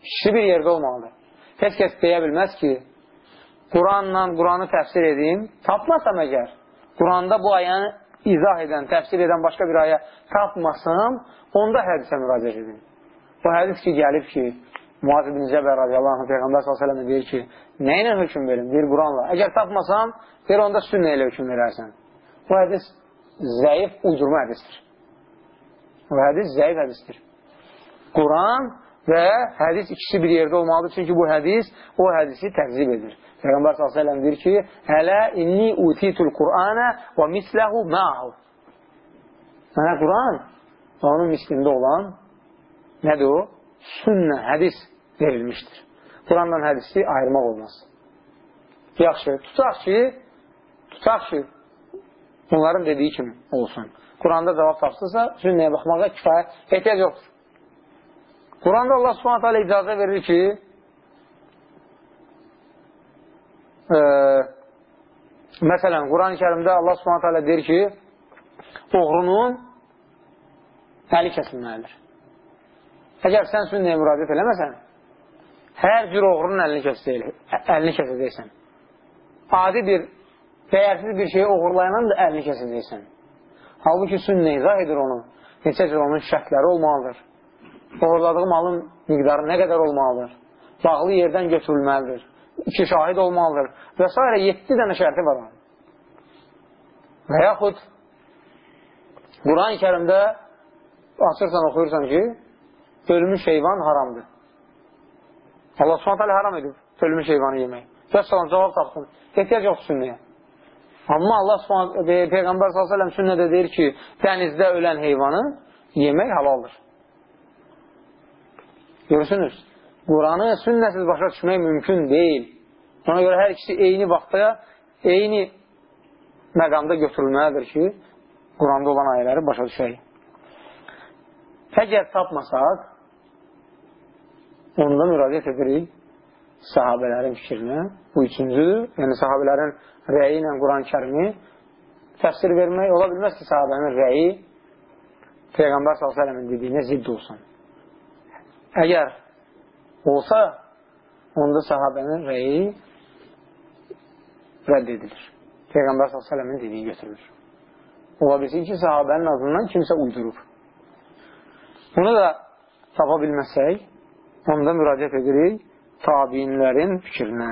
İkisi bir yerdə olmalıdır. Heç kəs deyə bilməz ki, Quranla Quranı təfsir edeyim, tapmasam əgər, Quranda bu ayəni izah edən, təfsir edən başqa bir ayə tapmasam, onda hədisə müraciət edin. Bu hədis ki, gəlib ki, Muaz ibn Cəbər radiyallahu anh, Peyğəmbər s.ə.v deyir ki, nə ilə hökum verim? Deyir, Quranla. Əgər tapmasam, deyir, onda sünnə ilə hökum verərsən. Bu hədis zəif, uydurma hədistir. Bu hədis zəif hədistir. Quran və hədis ikisi bir yerdə olmalıdır. Çünki bu hədis o hədisi təqzib edir. Peyğəmbər s.ə.v deyir ki, Hələ inni utitul Qur'anə və misləhu ma'hu. Mənə Quran və onun mislində olan nədir o? Sünnə, hədis verilmişdir. Quranla hədisi ayırmaq olmaz. Yaxşı, tutaq ki, tutaq ki, bunların dediyi kimi olsun. Quranda cavab tapsınsa, sünnəyə baxmağa kifayə ehtiyac yoxdur. Quranda Allah subhanət hələ icazə verir ki, e, məsələn, Quran-ı kərimdə Allah subhanət hələ deyir ki, oğrunun əli kəsilməlidir. Əgər sən sünnəyə müraciət eləməsən, hər cür oğrunun əlini əlini kəsəcəksən. Adi bir, dəyərsiz bir şeyi oğurlayanan da əlini kəsəcəksən. Halbuki sünnə izah edir onu. Neçə cür onun şərtləri olmalıdır. Oğurladığı malın miqdarı nə qədər olmalıdır. Bağlı yerdən götürülməlidir. İki şahid olmalıdır. Və s. 7 dənə şərti var onun. Və yaxud Quran-ı kərimdə açırsan, oxuyursan ki, ölmüş heyvan haramdır. Allah subhanət haram edib ölmüş heyvanı yemək. Və salam, cavab tapsın. Ehtiyac yoxdur sünnəyə. Amma Allah subhanət, Peyğəmbər s.ə.v sünnədə deyir ki, dənizdə ölən heyvanı yemək halaldır. Görürsünüz, Quranı sünnəsiz başa düşmək mümkün deyil. Ona görə hər ikisi eyni vaxtda, eyni məqamda götürülməlidir ki, Quranda olan ayələri başa düşək. Əgər tapmasaq, onda müraciət edirik sahabələrin fikrinə. Bu üçüncüdür. Yəni, sahabələrin rəyi ilə Quran-ı kərimi təfsir vermək ola bilməz ki, sahabənin rəyi Peyğəmbər s.ə.v-in dediyinə zidd olsun. Əgər olsa, onda sahabənin rəyi rədd edilir. Peyğəmbər s.ə.v-in dediyi götürülür. Ola bilsin ki, sahabənin azından kimsə uydurur. Bunu da tapa bilməsək, onda müraciət edirik tabinlərin fikrinə.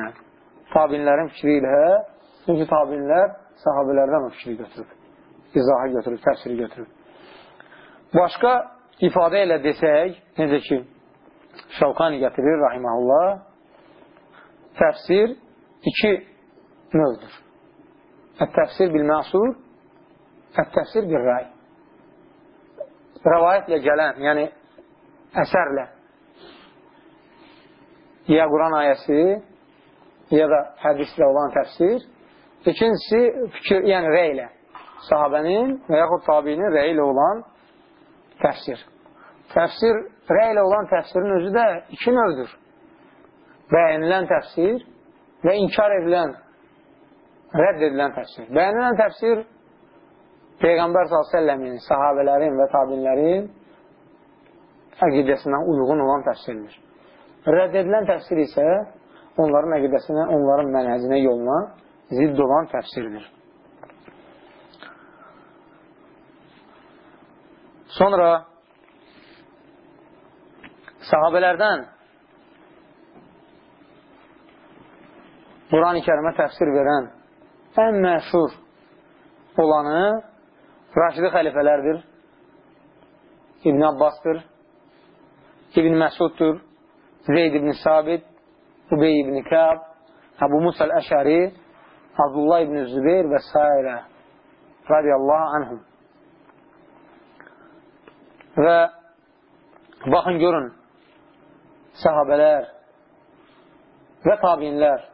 Tabinlərin fikri ilə, çünki tabinlər sahabələrdən o fikri götürüb, izahı götürüb, təfsiri götürüb. Başqa ifadə ilə desək, necə ki, Şavqani gətirir, rahiməhullah, təfsir iki növdür. Ət-təfsir bil-məsur, ət-təfsir bil-ray. Rəvayətlə gələn, yəni əsərlə ya Quran ayəsi, ya da hədislə olan təfsir. İkincisi, fikir, yəni rəy ilə. Sahabənin və yaxud tabinin rəy ilə olan təfsir. Təfsir, rəy ilə olan təfsirin özü də iki növdür. Bəyənilən təfsir və inkar edilən, rədd edilən təfsir. Bəyənilən təfsir Peyğəmbər s.ə.v-in, sahabələrin və tabinlərin əqidəsindən uyğun olan təfsirdir. Rədd edilən təfsir isə onların əqidəsinə, onların mənəzinə, yoluna zidd olan təfsirdir. Sonra sahabələrdən Quran-ı kərimə təfsir verən ən məşhur olanı Raşidi xəlifələrdir. İbn Abbasdır, İbn Məsuddur, Zeyd ibn Sabit, Ubey ibn Kəb, Əbu Musa əl-Əşəri, Abdullah ibn Zübeyir və s. radiyallahu anhum. Və baxın, görün, səhabələr və tabinlər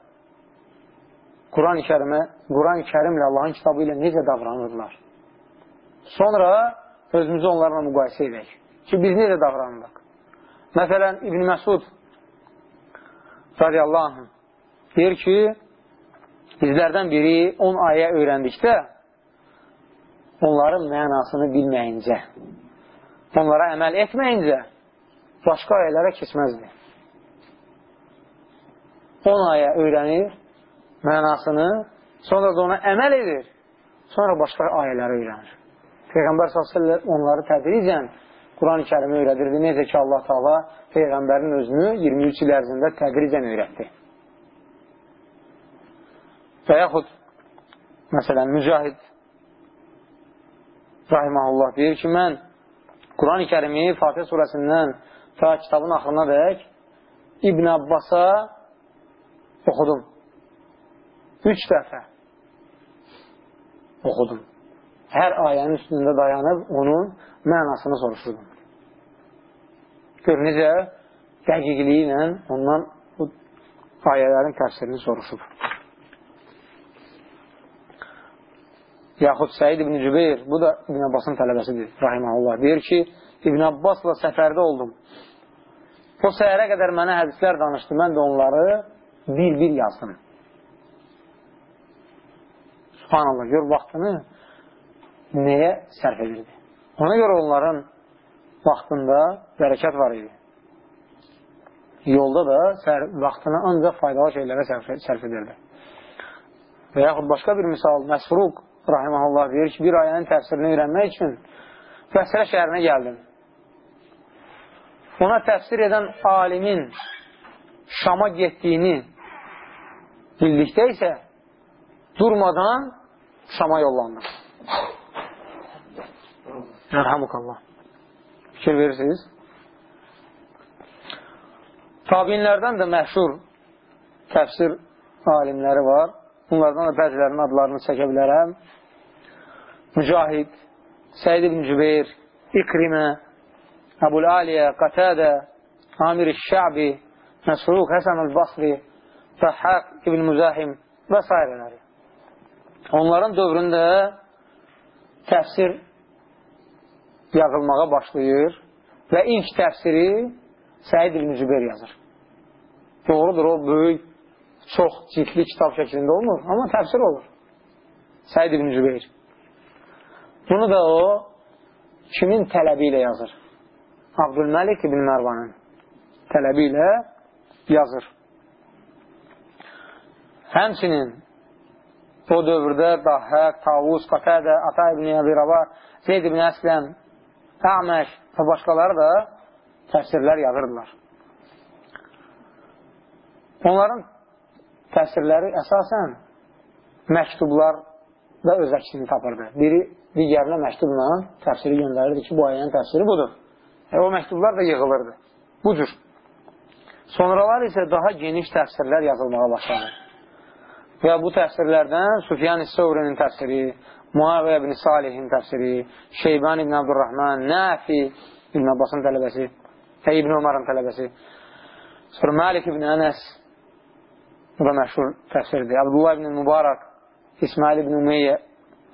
Quran-ı kərimə, Quran-ı kərimlə Allahın kitabı ilə necə davranırlar? Sonra özümüzü onlarla müqayisə edək ki, biz necə davranırıq? Məsələn, İbn Məsud radiyallahu anh deyir ki, bizlərdən biri 10 ayə öyrəndikdə onların mənasını bilməyincə, onlara əməl etməyincə başqa ayələrə keçməzdi. 10 ayə öyrənir, mənasını, sonra da ona əməl edir, sonra başqa ayələri öyrənir. Peyğəmbər s.ə.v onları tədricən Quran-ı kərimi öyrədirdi. Necə ki, Allah Taala Peyğəmbərin özünü 23 il ərzində tədricən öyrətdi. Və yaxud, məsələn, Mücahid Rahiməhullah deyir ki, mən Quran-ı kərimi Fatih surəsindən ta kitabın axırına dək İbn Abbasa oxudum. Üç dəfə oxudum. Hər ayənin üstündə dayanıb onun mənasını soruşurdum. Gör, necə dəqiqliyi ilə ondan bu ayələrin təfsirini soruşub. Yaxud Səid ibn Cübeyr, bu da İbn Abbasın tələbəsidir, rahiməhullah. Deyir ki, İbn Abbasla səfərdə oldum. O səhərə qədər mənə hədislər danışdı, mən də onları bir-bir yazdım. Subhanallah, gör vaxtını nəyə sərf edirdi. Ona görə onların vaxtında bərəkət var idi. Yolda da sər, vaxtını ancaq faydalı şeylərə sərf, sərf edirdi. Və yaxud başqa bir misal, Məsruq rahiməhullah deyir ki, bir ayənin təfsirini öyrənmək üçün Bəsrə şəhərinə gəldim. Ona təfsir edən alimin Şama getdiyini bildikdə isə durmadan Şama yollandım. Ərhamukallah. Fikir verirsiniz. Tabinlərdən də məşhur təfsir alimləri var. Bunlardan da bəzilərinin adlarını çəkə bilərəm. Mücahid, Səid ibn Cübeyr, İkrimə, Əbul Aliyə, Qətədə, Amir Şəbi, Məsruq, Həsən el-Basri, Təhhaq ibn Müzahim və s. Onların dövründə təfsir yazılmağa başlayır və ilk təfsiri Səid ibn Cübeyr yazır. Doğrudur, o böyük, çox ciddi kitab şəklində olmur, amma təfsir olur. Səid ibn Cübeyr. Bunu da o kimin tələbi ilə yazır? Abdülməlik ibn Mərvanın tələbi ilə yazır. Həmçinin o dövrdə Dahhək, Tavus, Qatədə, Ata ibn Əbi Rabah, Zeyd ibn Əsləm, Əməş və başqaları da təfsirlər yazırdılar. Onların təfsirləri əsasən məktublar da öz əksini tapırdı. Biri digərinə məktubla təfsiri göndərirdi ki, bu ayənin təfsiri budur. E, o məktublar da yığılırdı. Bu cür. Sonralar isə daha geniş təfsirlər yazılmağa başlanır. Və bu təfsirlərdən Sufyan İssəvrinin təfsiri, Muaviyyə ibn Salihin təfsiri, Şeyban ibn Abdurrahman, Nəfi ibn Abbasın tələbəsi, və İbn Ömarın tələbəsi, sonra Malik ibn Ənəs, bu da məşhur təfsirdir, Abdullah ibn Mübarək, İsmail ibn Umeyyə,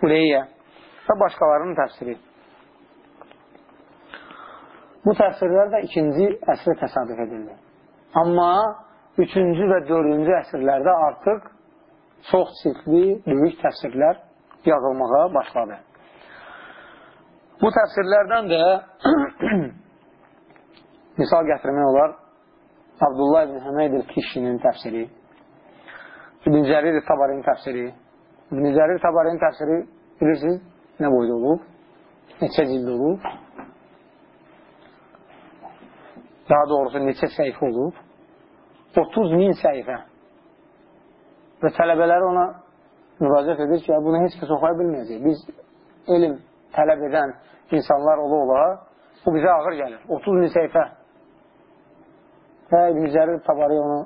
Uleyyə və başqalarının təfsiri. Bu təfsirlər də ikinci əsrə təsadüf edildi. Amma üçüncü və dördüncü əsrlərdə artıq çox çirkli, böyük təfsirlər yazılmağa başladı. Bu təfsirlərdən də misal gətirmək olar Abdullah ibn Həməyd el-Kişinin təfsiri, İbn Cərir Tabarinin təfsiri. İbn Cərir Tabarinin təfsiri bilirsiniz nə boyda olub? Neçə cildə olub? Daha doğrusu neçə səhifə olub? 30 min səhifə. Və tələbələri ona müraciət edir ki, bunu heç kəs oxuya bilməyəcək. Biz elm tələb edən insanlar ola ola Bu bizə ağır gəlir. 30 min səhifə. Və İbn Cərir Tabari onu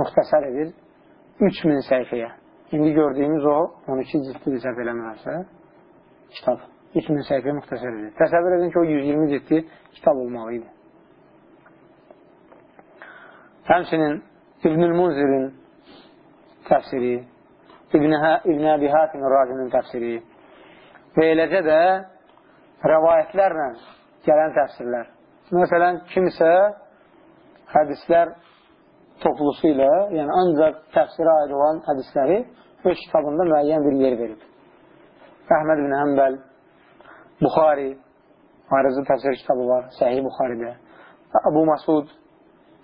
müxtəsər edir 3 min səhifəyə. İndi gördüyümüz o 12 ciddi səhv eləmirəmsə kitab. 3 min səhifəyə müxtəsər edir. Təsəvvür edin ki, o 120 ciddi kitab olmalı idi. Həmçinin İbnül Munzirin təfsiri, İbn, Əbi Hatim Razinin təfsiri və eləcə də rəvayətlərlə gələn təfsirlər. Məsələn, kimsə hədislər toplusu ilə, yəni ancaq təfsirə aid olan hədisləri öz kitabında müəyyən bir yer verib. Əhməd ibn Həmbəl, Buxari, ayrıcı təfsir kitabı var, Səhih Buxaridə. Abu Masud,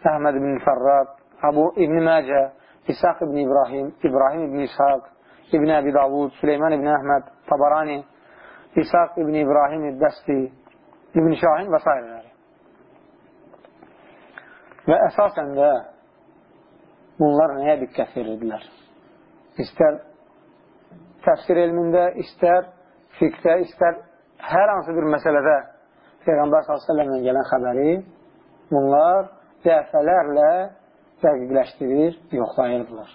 Əhməd ibn Fərrad, Abu İbn Məcə, İsaq ibn İbrahim, İbrahim ibn İshaq, İbn Əbi Davud, Süleyman ibn Əhməd, Tabarani, İsaq ibn İbrahim İddəsti, İbn Şahin və s. Və əsasən də bunlar nəyə diqqət verirdilər? İstər təfsir elmində, istər fiqdə, istər hər hansı bir məsələdə Peyğəmbər s.ə.v-lə gələn xəbəri bunlar dəfələrlə dəqiqləşdirir, yoxlayırdılar.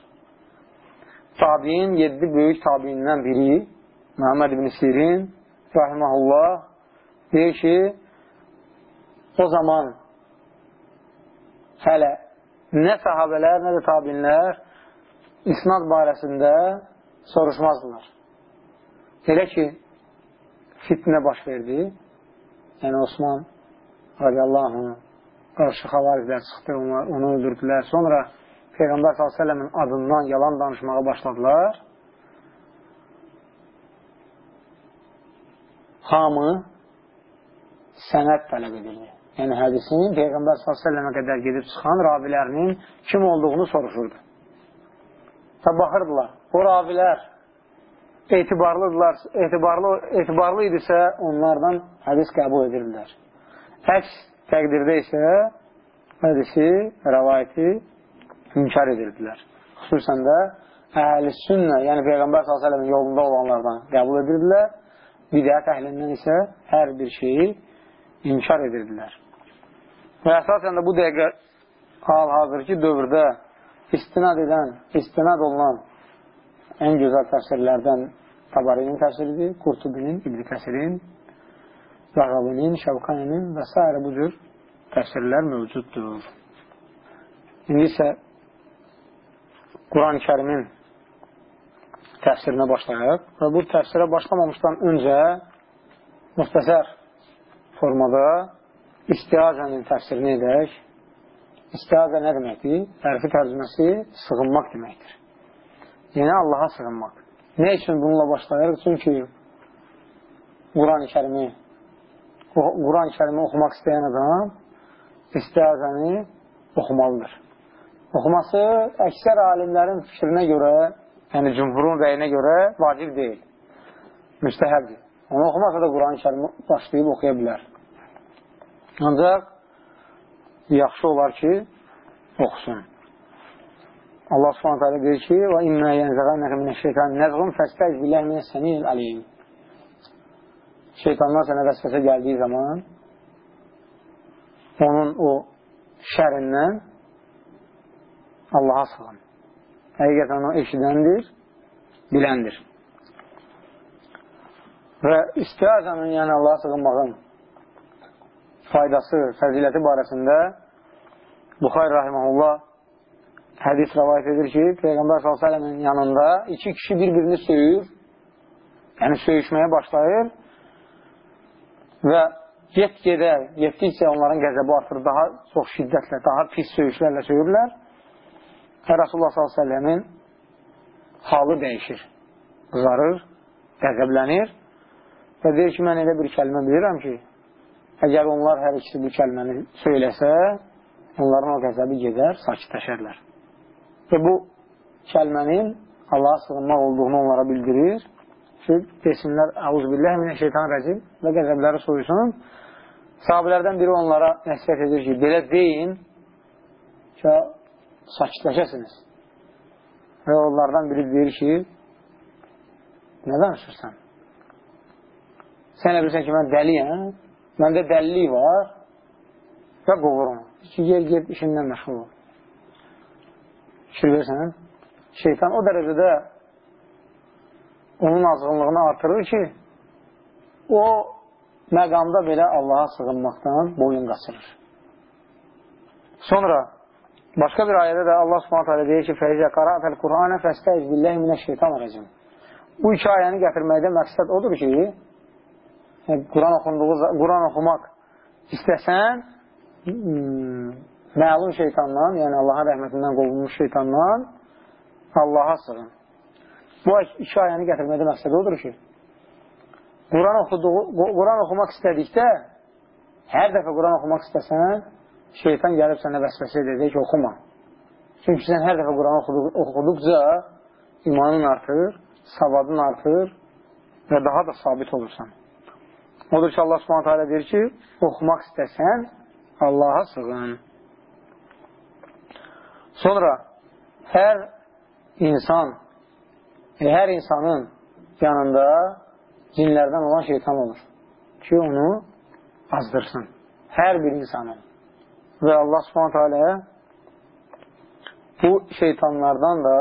Tabiin, yeddi böyük tabiindən biri Məhəmməd ibn Sirin rahiməhullah deyir ki, o zaman hələ nə sahabələr, nə də tabinlər isnad barəsində soruşmazdılar. Elə ki, fitnə baş verdi, yəni Osman radiyallahu anh, qarşı xavariclər çıxdı, onu öldürdülər. Sonra Peyğəmbər s.ə.v-in adından yalan danışmağa başladılar. Hamı sənət tələb edirdi yəni hədisin Peyğəmbər s.ə.və qədər gedib çıxan ravilərinin kim olduğunu soruşurdu. Və baxırdılar, o ravilər etibarlıdırlar, etibarlı, etibarlı idisə onlardan hədis qəbul edirdilər. Əks təqdirdə isə hədisi, rəvayəti inkar edirdilər. Xüsusən də əhl-i sünnə, yəni Peyğəmbər s.ə.v yolunda olanlardan qəbul edirdilər. Bidət əhlindən isə hər bir şeyi inkar edirdilər. Və əsasən də bu dəqiqə hal-hazırki dövrdə istinad edən, istinad olunan ən gözəl təfsirlərdən Tabarinin təfsiridir, Qurtubinin, İbn Kəsirin, Zağavinin, Şəvqaninin və s. bu cür təfsirlər mövcuddur. İndi isə Quran-ı kərimin təfsirinə başlayaq və bu təfsirə başlamamışdan öncə müxtəsər formada istiazənin təfsirini edək. İstiazə nə deməkdir? Tərfi tərcüməsi sığınmaq deməkdir. Yəni, Allaha sığınmaq. Nə üçün bununla başlayırıq? Çünki Quran-ı kərimi Quran-ı kərimi oxumaq istəyən adam istiazəni oxumalıdır. Oxuması əksər alimlərin fikrinə görə, yəni cümhurun rəyinə görə vacib deyil. Müstəhəbdir. Onu oxumasa da Quran-ı kərimi başlayıb oxuya bilər. Ancaq yaxşı olar ki, oxusun. Allah subhanət hələ deyir ki, və immə yənzəqənəkə minə şeytan nəzğun fəstəz biləh minə səmiyil Şeytanlar sənə vəsvəsə gəldiyi zaman onun o şərindən Allaha sığın. Həqiqətən o eşidəndir, biləndir. Və istiazanın, yəni Allaha sığınmağın faydası, fəziləti barəsində Buxay Rahiməhullah hədis rəvayət edir ki, Peyğəmbər s.ə.v-in yanında iki kişi bir-birini söyür, yəni söyüşməyə başlayır və get-gedə, getdikcə onların qəzəbi artır, daha çox şiddətlə, daha pis söyüşlərlə söyürlər Rasulullah s.ə.v-in halı dəyişir, qızarır, qəzəblənir və deyir ki, mən elə bir kəlmə bilirəm ki, Əgər onlar hər ikisi bu kəlməni söyləsə, onların o qəzəbi gedər, sakitləşərlər. Və bu kəlmənin Allaha sığınmaq olduğunu onlara bildirir ki, desinlər, əuzbilləh minə şeytan rəcim və qəzəbləri soyusun. Sahabilərdən biri onlara nəsiyyət edir ki, belə deyin ki, sakitləşəsiniz. Və onlardan biri deyir ki, nə danışırsan? Sən elə bilirsən ki, mən dəliyəm, məndə dəllilik var və qovur onu. Ki, yer, yer işindən məşğul olur. Fikir versən, şeytan o dərəcədə onun azğınlığını artırır ki, o məqamda belə Allaha sığınmaqdan boyun qaçırır. Sonra başqa bir ayədə də Allah Subhanahu taala deyir ki: "Fəizə qara'atal Qur'ana fəstəiz billahi minəşşeytanir-racim." Bu iki ayəni gətirməkdə məqsəd odur ki, yəni, Quran oxunduğu Quran oxumaq istəsən, məlum şeytandan, yəni Allahın rəhmətindən qovulmuş şeytandan Allaha sığın. Bu iki ayəni gətirməkdə məqsəd odur ki, Quran oxuduğu, Quran oxumaq istədikdə, hər dəfə Quran oxumaq istəsən, şeytan gəlib sənə vəsvəsə edəcək ki, oxuma. Çünki sən hər dəfə Quran oxuduqca imanın artır, savadın artır və daha da sabit olursan. Odur ki, Allah alə deyir ki, oxumaq istəsən, Allaha sığın. Sonra hər insan, hər insanın yanında cinlərdən olan şeytan olur ki, onu azdırsın. Hər bir insanın. Və Allah subhanətə alə bu şeytanlardan da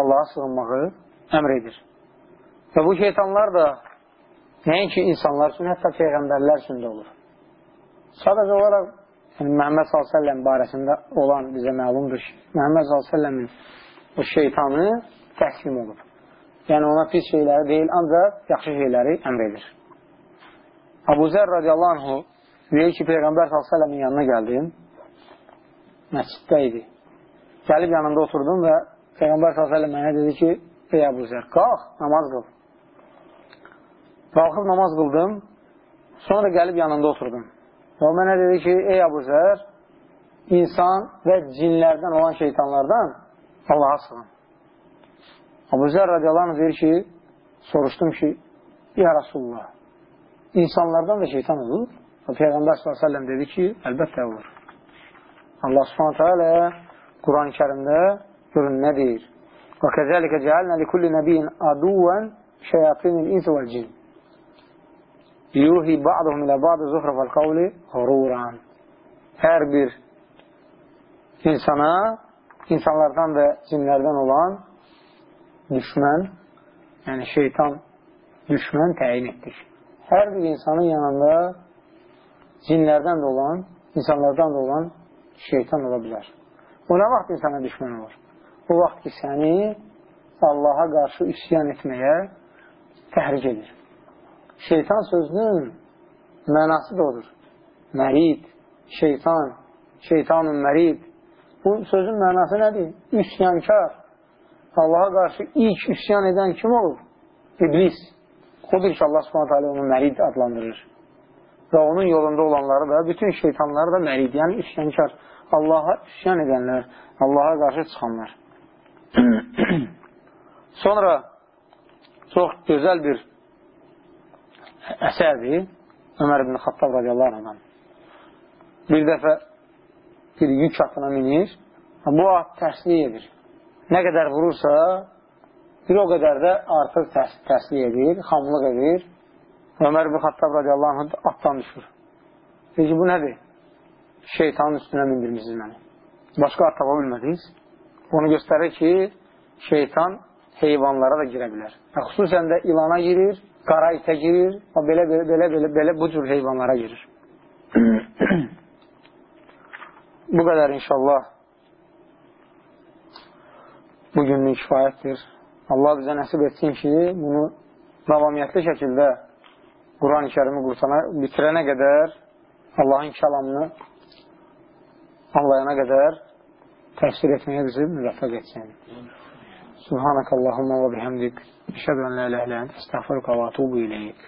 Allaha sığınmağı əmr edir. Və bu şeytanlar da nəinki insanlar üçün, hətta peyğəmbərlər üçün də olur. Sadəcə olaraq yəni, Məhəmməd s.ə.v barəsində olan bizə məlumdur ki, Məhəmməd s.ə.v-in o şeytanı təslim olur. Yəni ona pis şeyləri deyil, ancaq yaxşı şeyləri əmr edir. Abu Zər radiyallahu anhu deyir ki, Peyğəmbər s.ə.v-in yanına gəldim, məsciddə idi. Gəlib yanında oturdum və Peyğəmbər s.ə.v mənə dedi ki, ey Abu Zər, qalx, namaz qıl. Qalxıb namaz qıldım, sonra gəlib yanında oturdum. Və o mənə dedi ki, ey Abu Zər, insan və cinlərdən olan şeytanlardan Allaha sığın. Abu Zər radiyallahu anh deyir ki, soruşdum ki, ya Rasulullah, insanlardan da şeytan olur. Peyğəmbər s.ə.v dedi ki, əlbəttə olur. Allah s.ə.v Quran-ı kərimdə görün nə deyir? Və kəzəlikə cəalnə li kulli nəbiyin aduvən şeyatinin insi vəl cin. Yuhi ba'duhum ilə ba'du zuhrafəl qavliğururan. Hər bir insana, insanlardan və cinlərdən olan düşmən, yəni şeytan düşmən təyin etdik. Hər bir insanın yanında cinlərdən də olan, insanlardan da olan şeytan ola bilər. O nə vaxt insana düşmən olur? O vaxt ki, səni Allaha qarşı üsyan etməyə təhrik edir. Şeytan sözünün mənası da odur. Mərid, şeytan, şeytanın mərid. Bu sözün mənası nədir? Üsyankar. Allaha qarşı ilk üsyan edən kim olur? İblis. Odur ki, Allah hələ onu mərid adlandırır. Və onun yolunda olanları da, bütün şeytanları da mərid, yəni üsyankar. Allaha üsyan edənlər, Allaha qarşı çıxanlar. Sonra çox gözəl bir əsərdir Ömər ibn Xattab radiyallahu anhdan. Bir dəfə bir yük atına minir, bu at təsliy edir. Nə qədər vurursa, bir o qədər də artıq təs təsliy edir, xamlıq edir. Ömər ibn Xattab radiyallahu anh atdan düşür. Deyir ki, bu nədir? Şeytanın üstünə mindirmişsiniz məni. Başqa at tapa bilmədiniz. Onu göstərir ki, şeytan heyvanlara da girə bilər. Və xüsusən də ilana girir, qara itə girir, belə, belə, belə, belə, belə bu cür heyvanlara girir. bu qədər inşallah bugünlük kifayətdir. Allah bizə nəsib etsin ki, bunu davamiyyətli şəkildə Quran-ı kərimi qursana bitirənə qədər Allahın kəlamını anlayana qədər təfsir etməyə bizi müvəffəq etsin. Subhanakallahumma və bihamdik. Əşhədu ən la ilaha illə əntə, əstəğfiruka və atubu ileyk.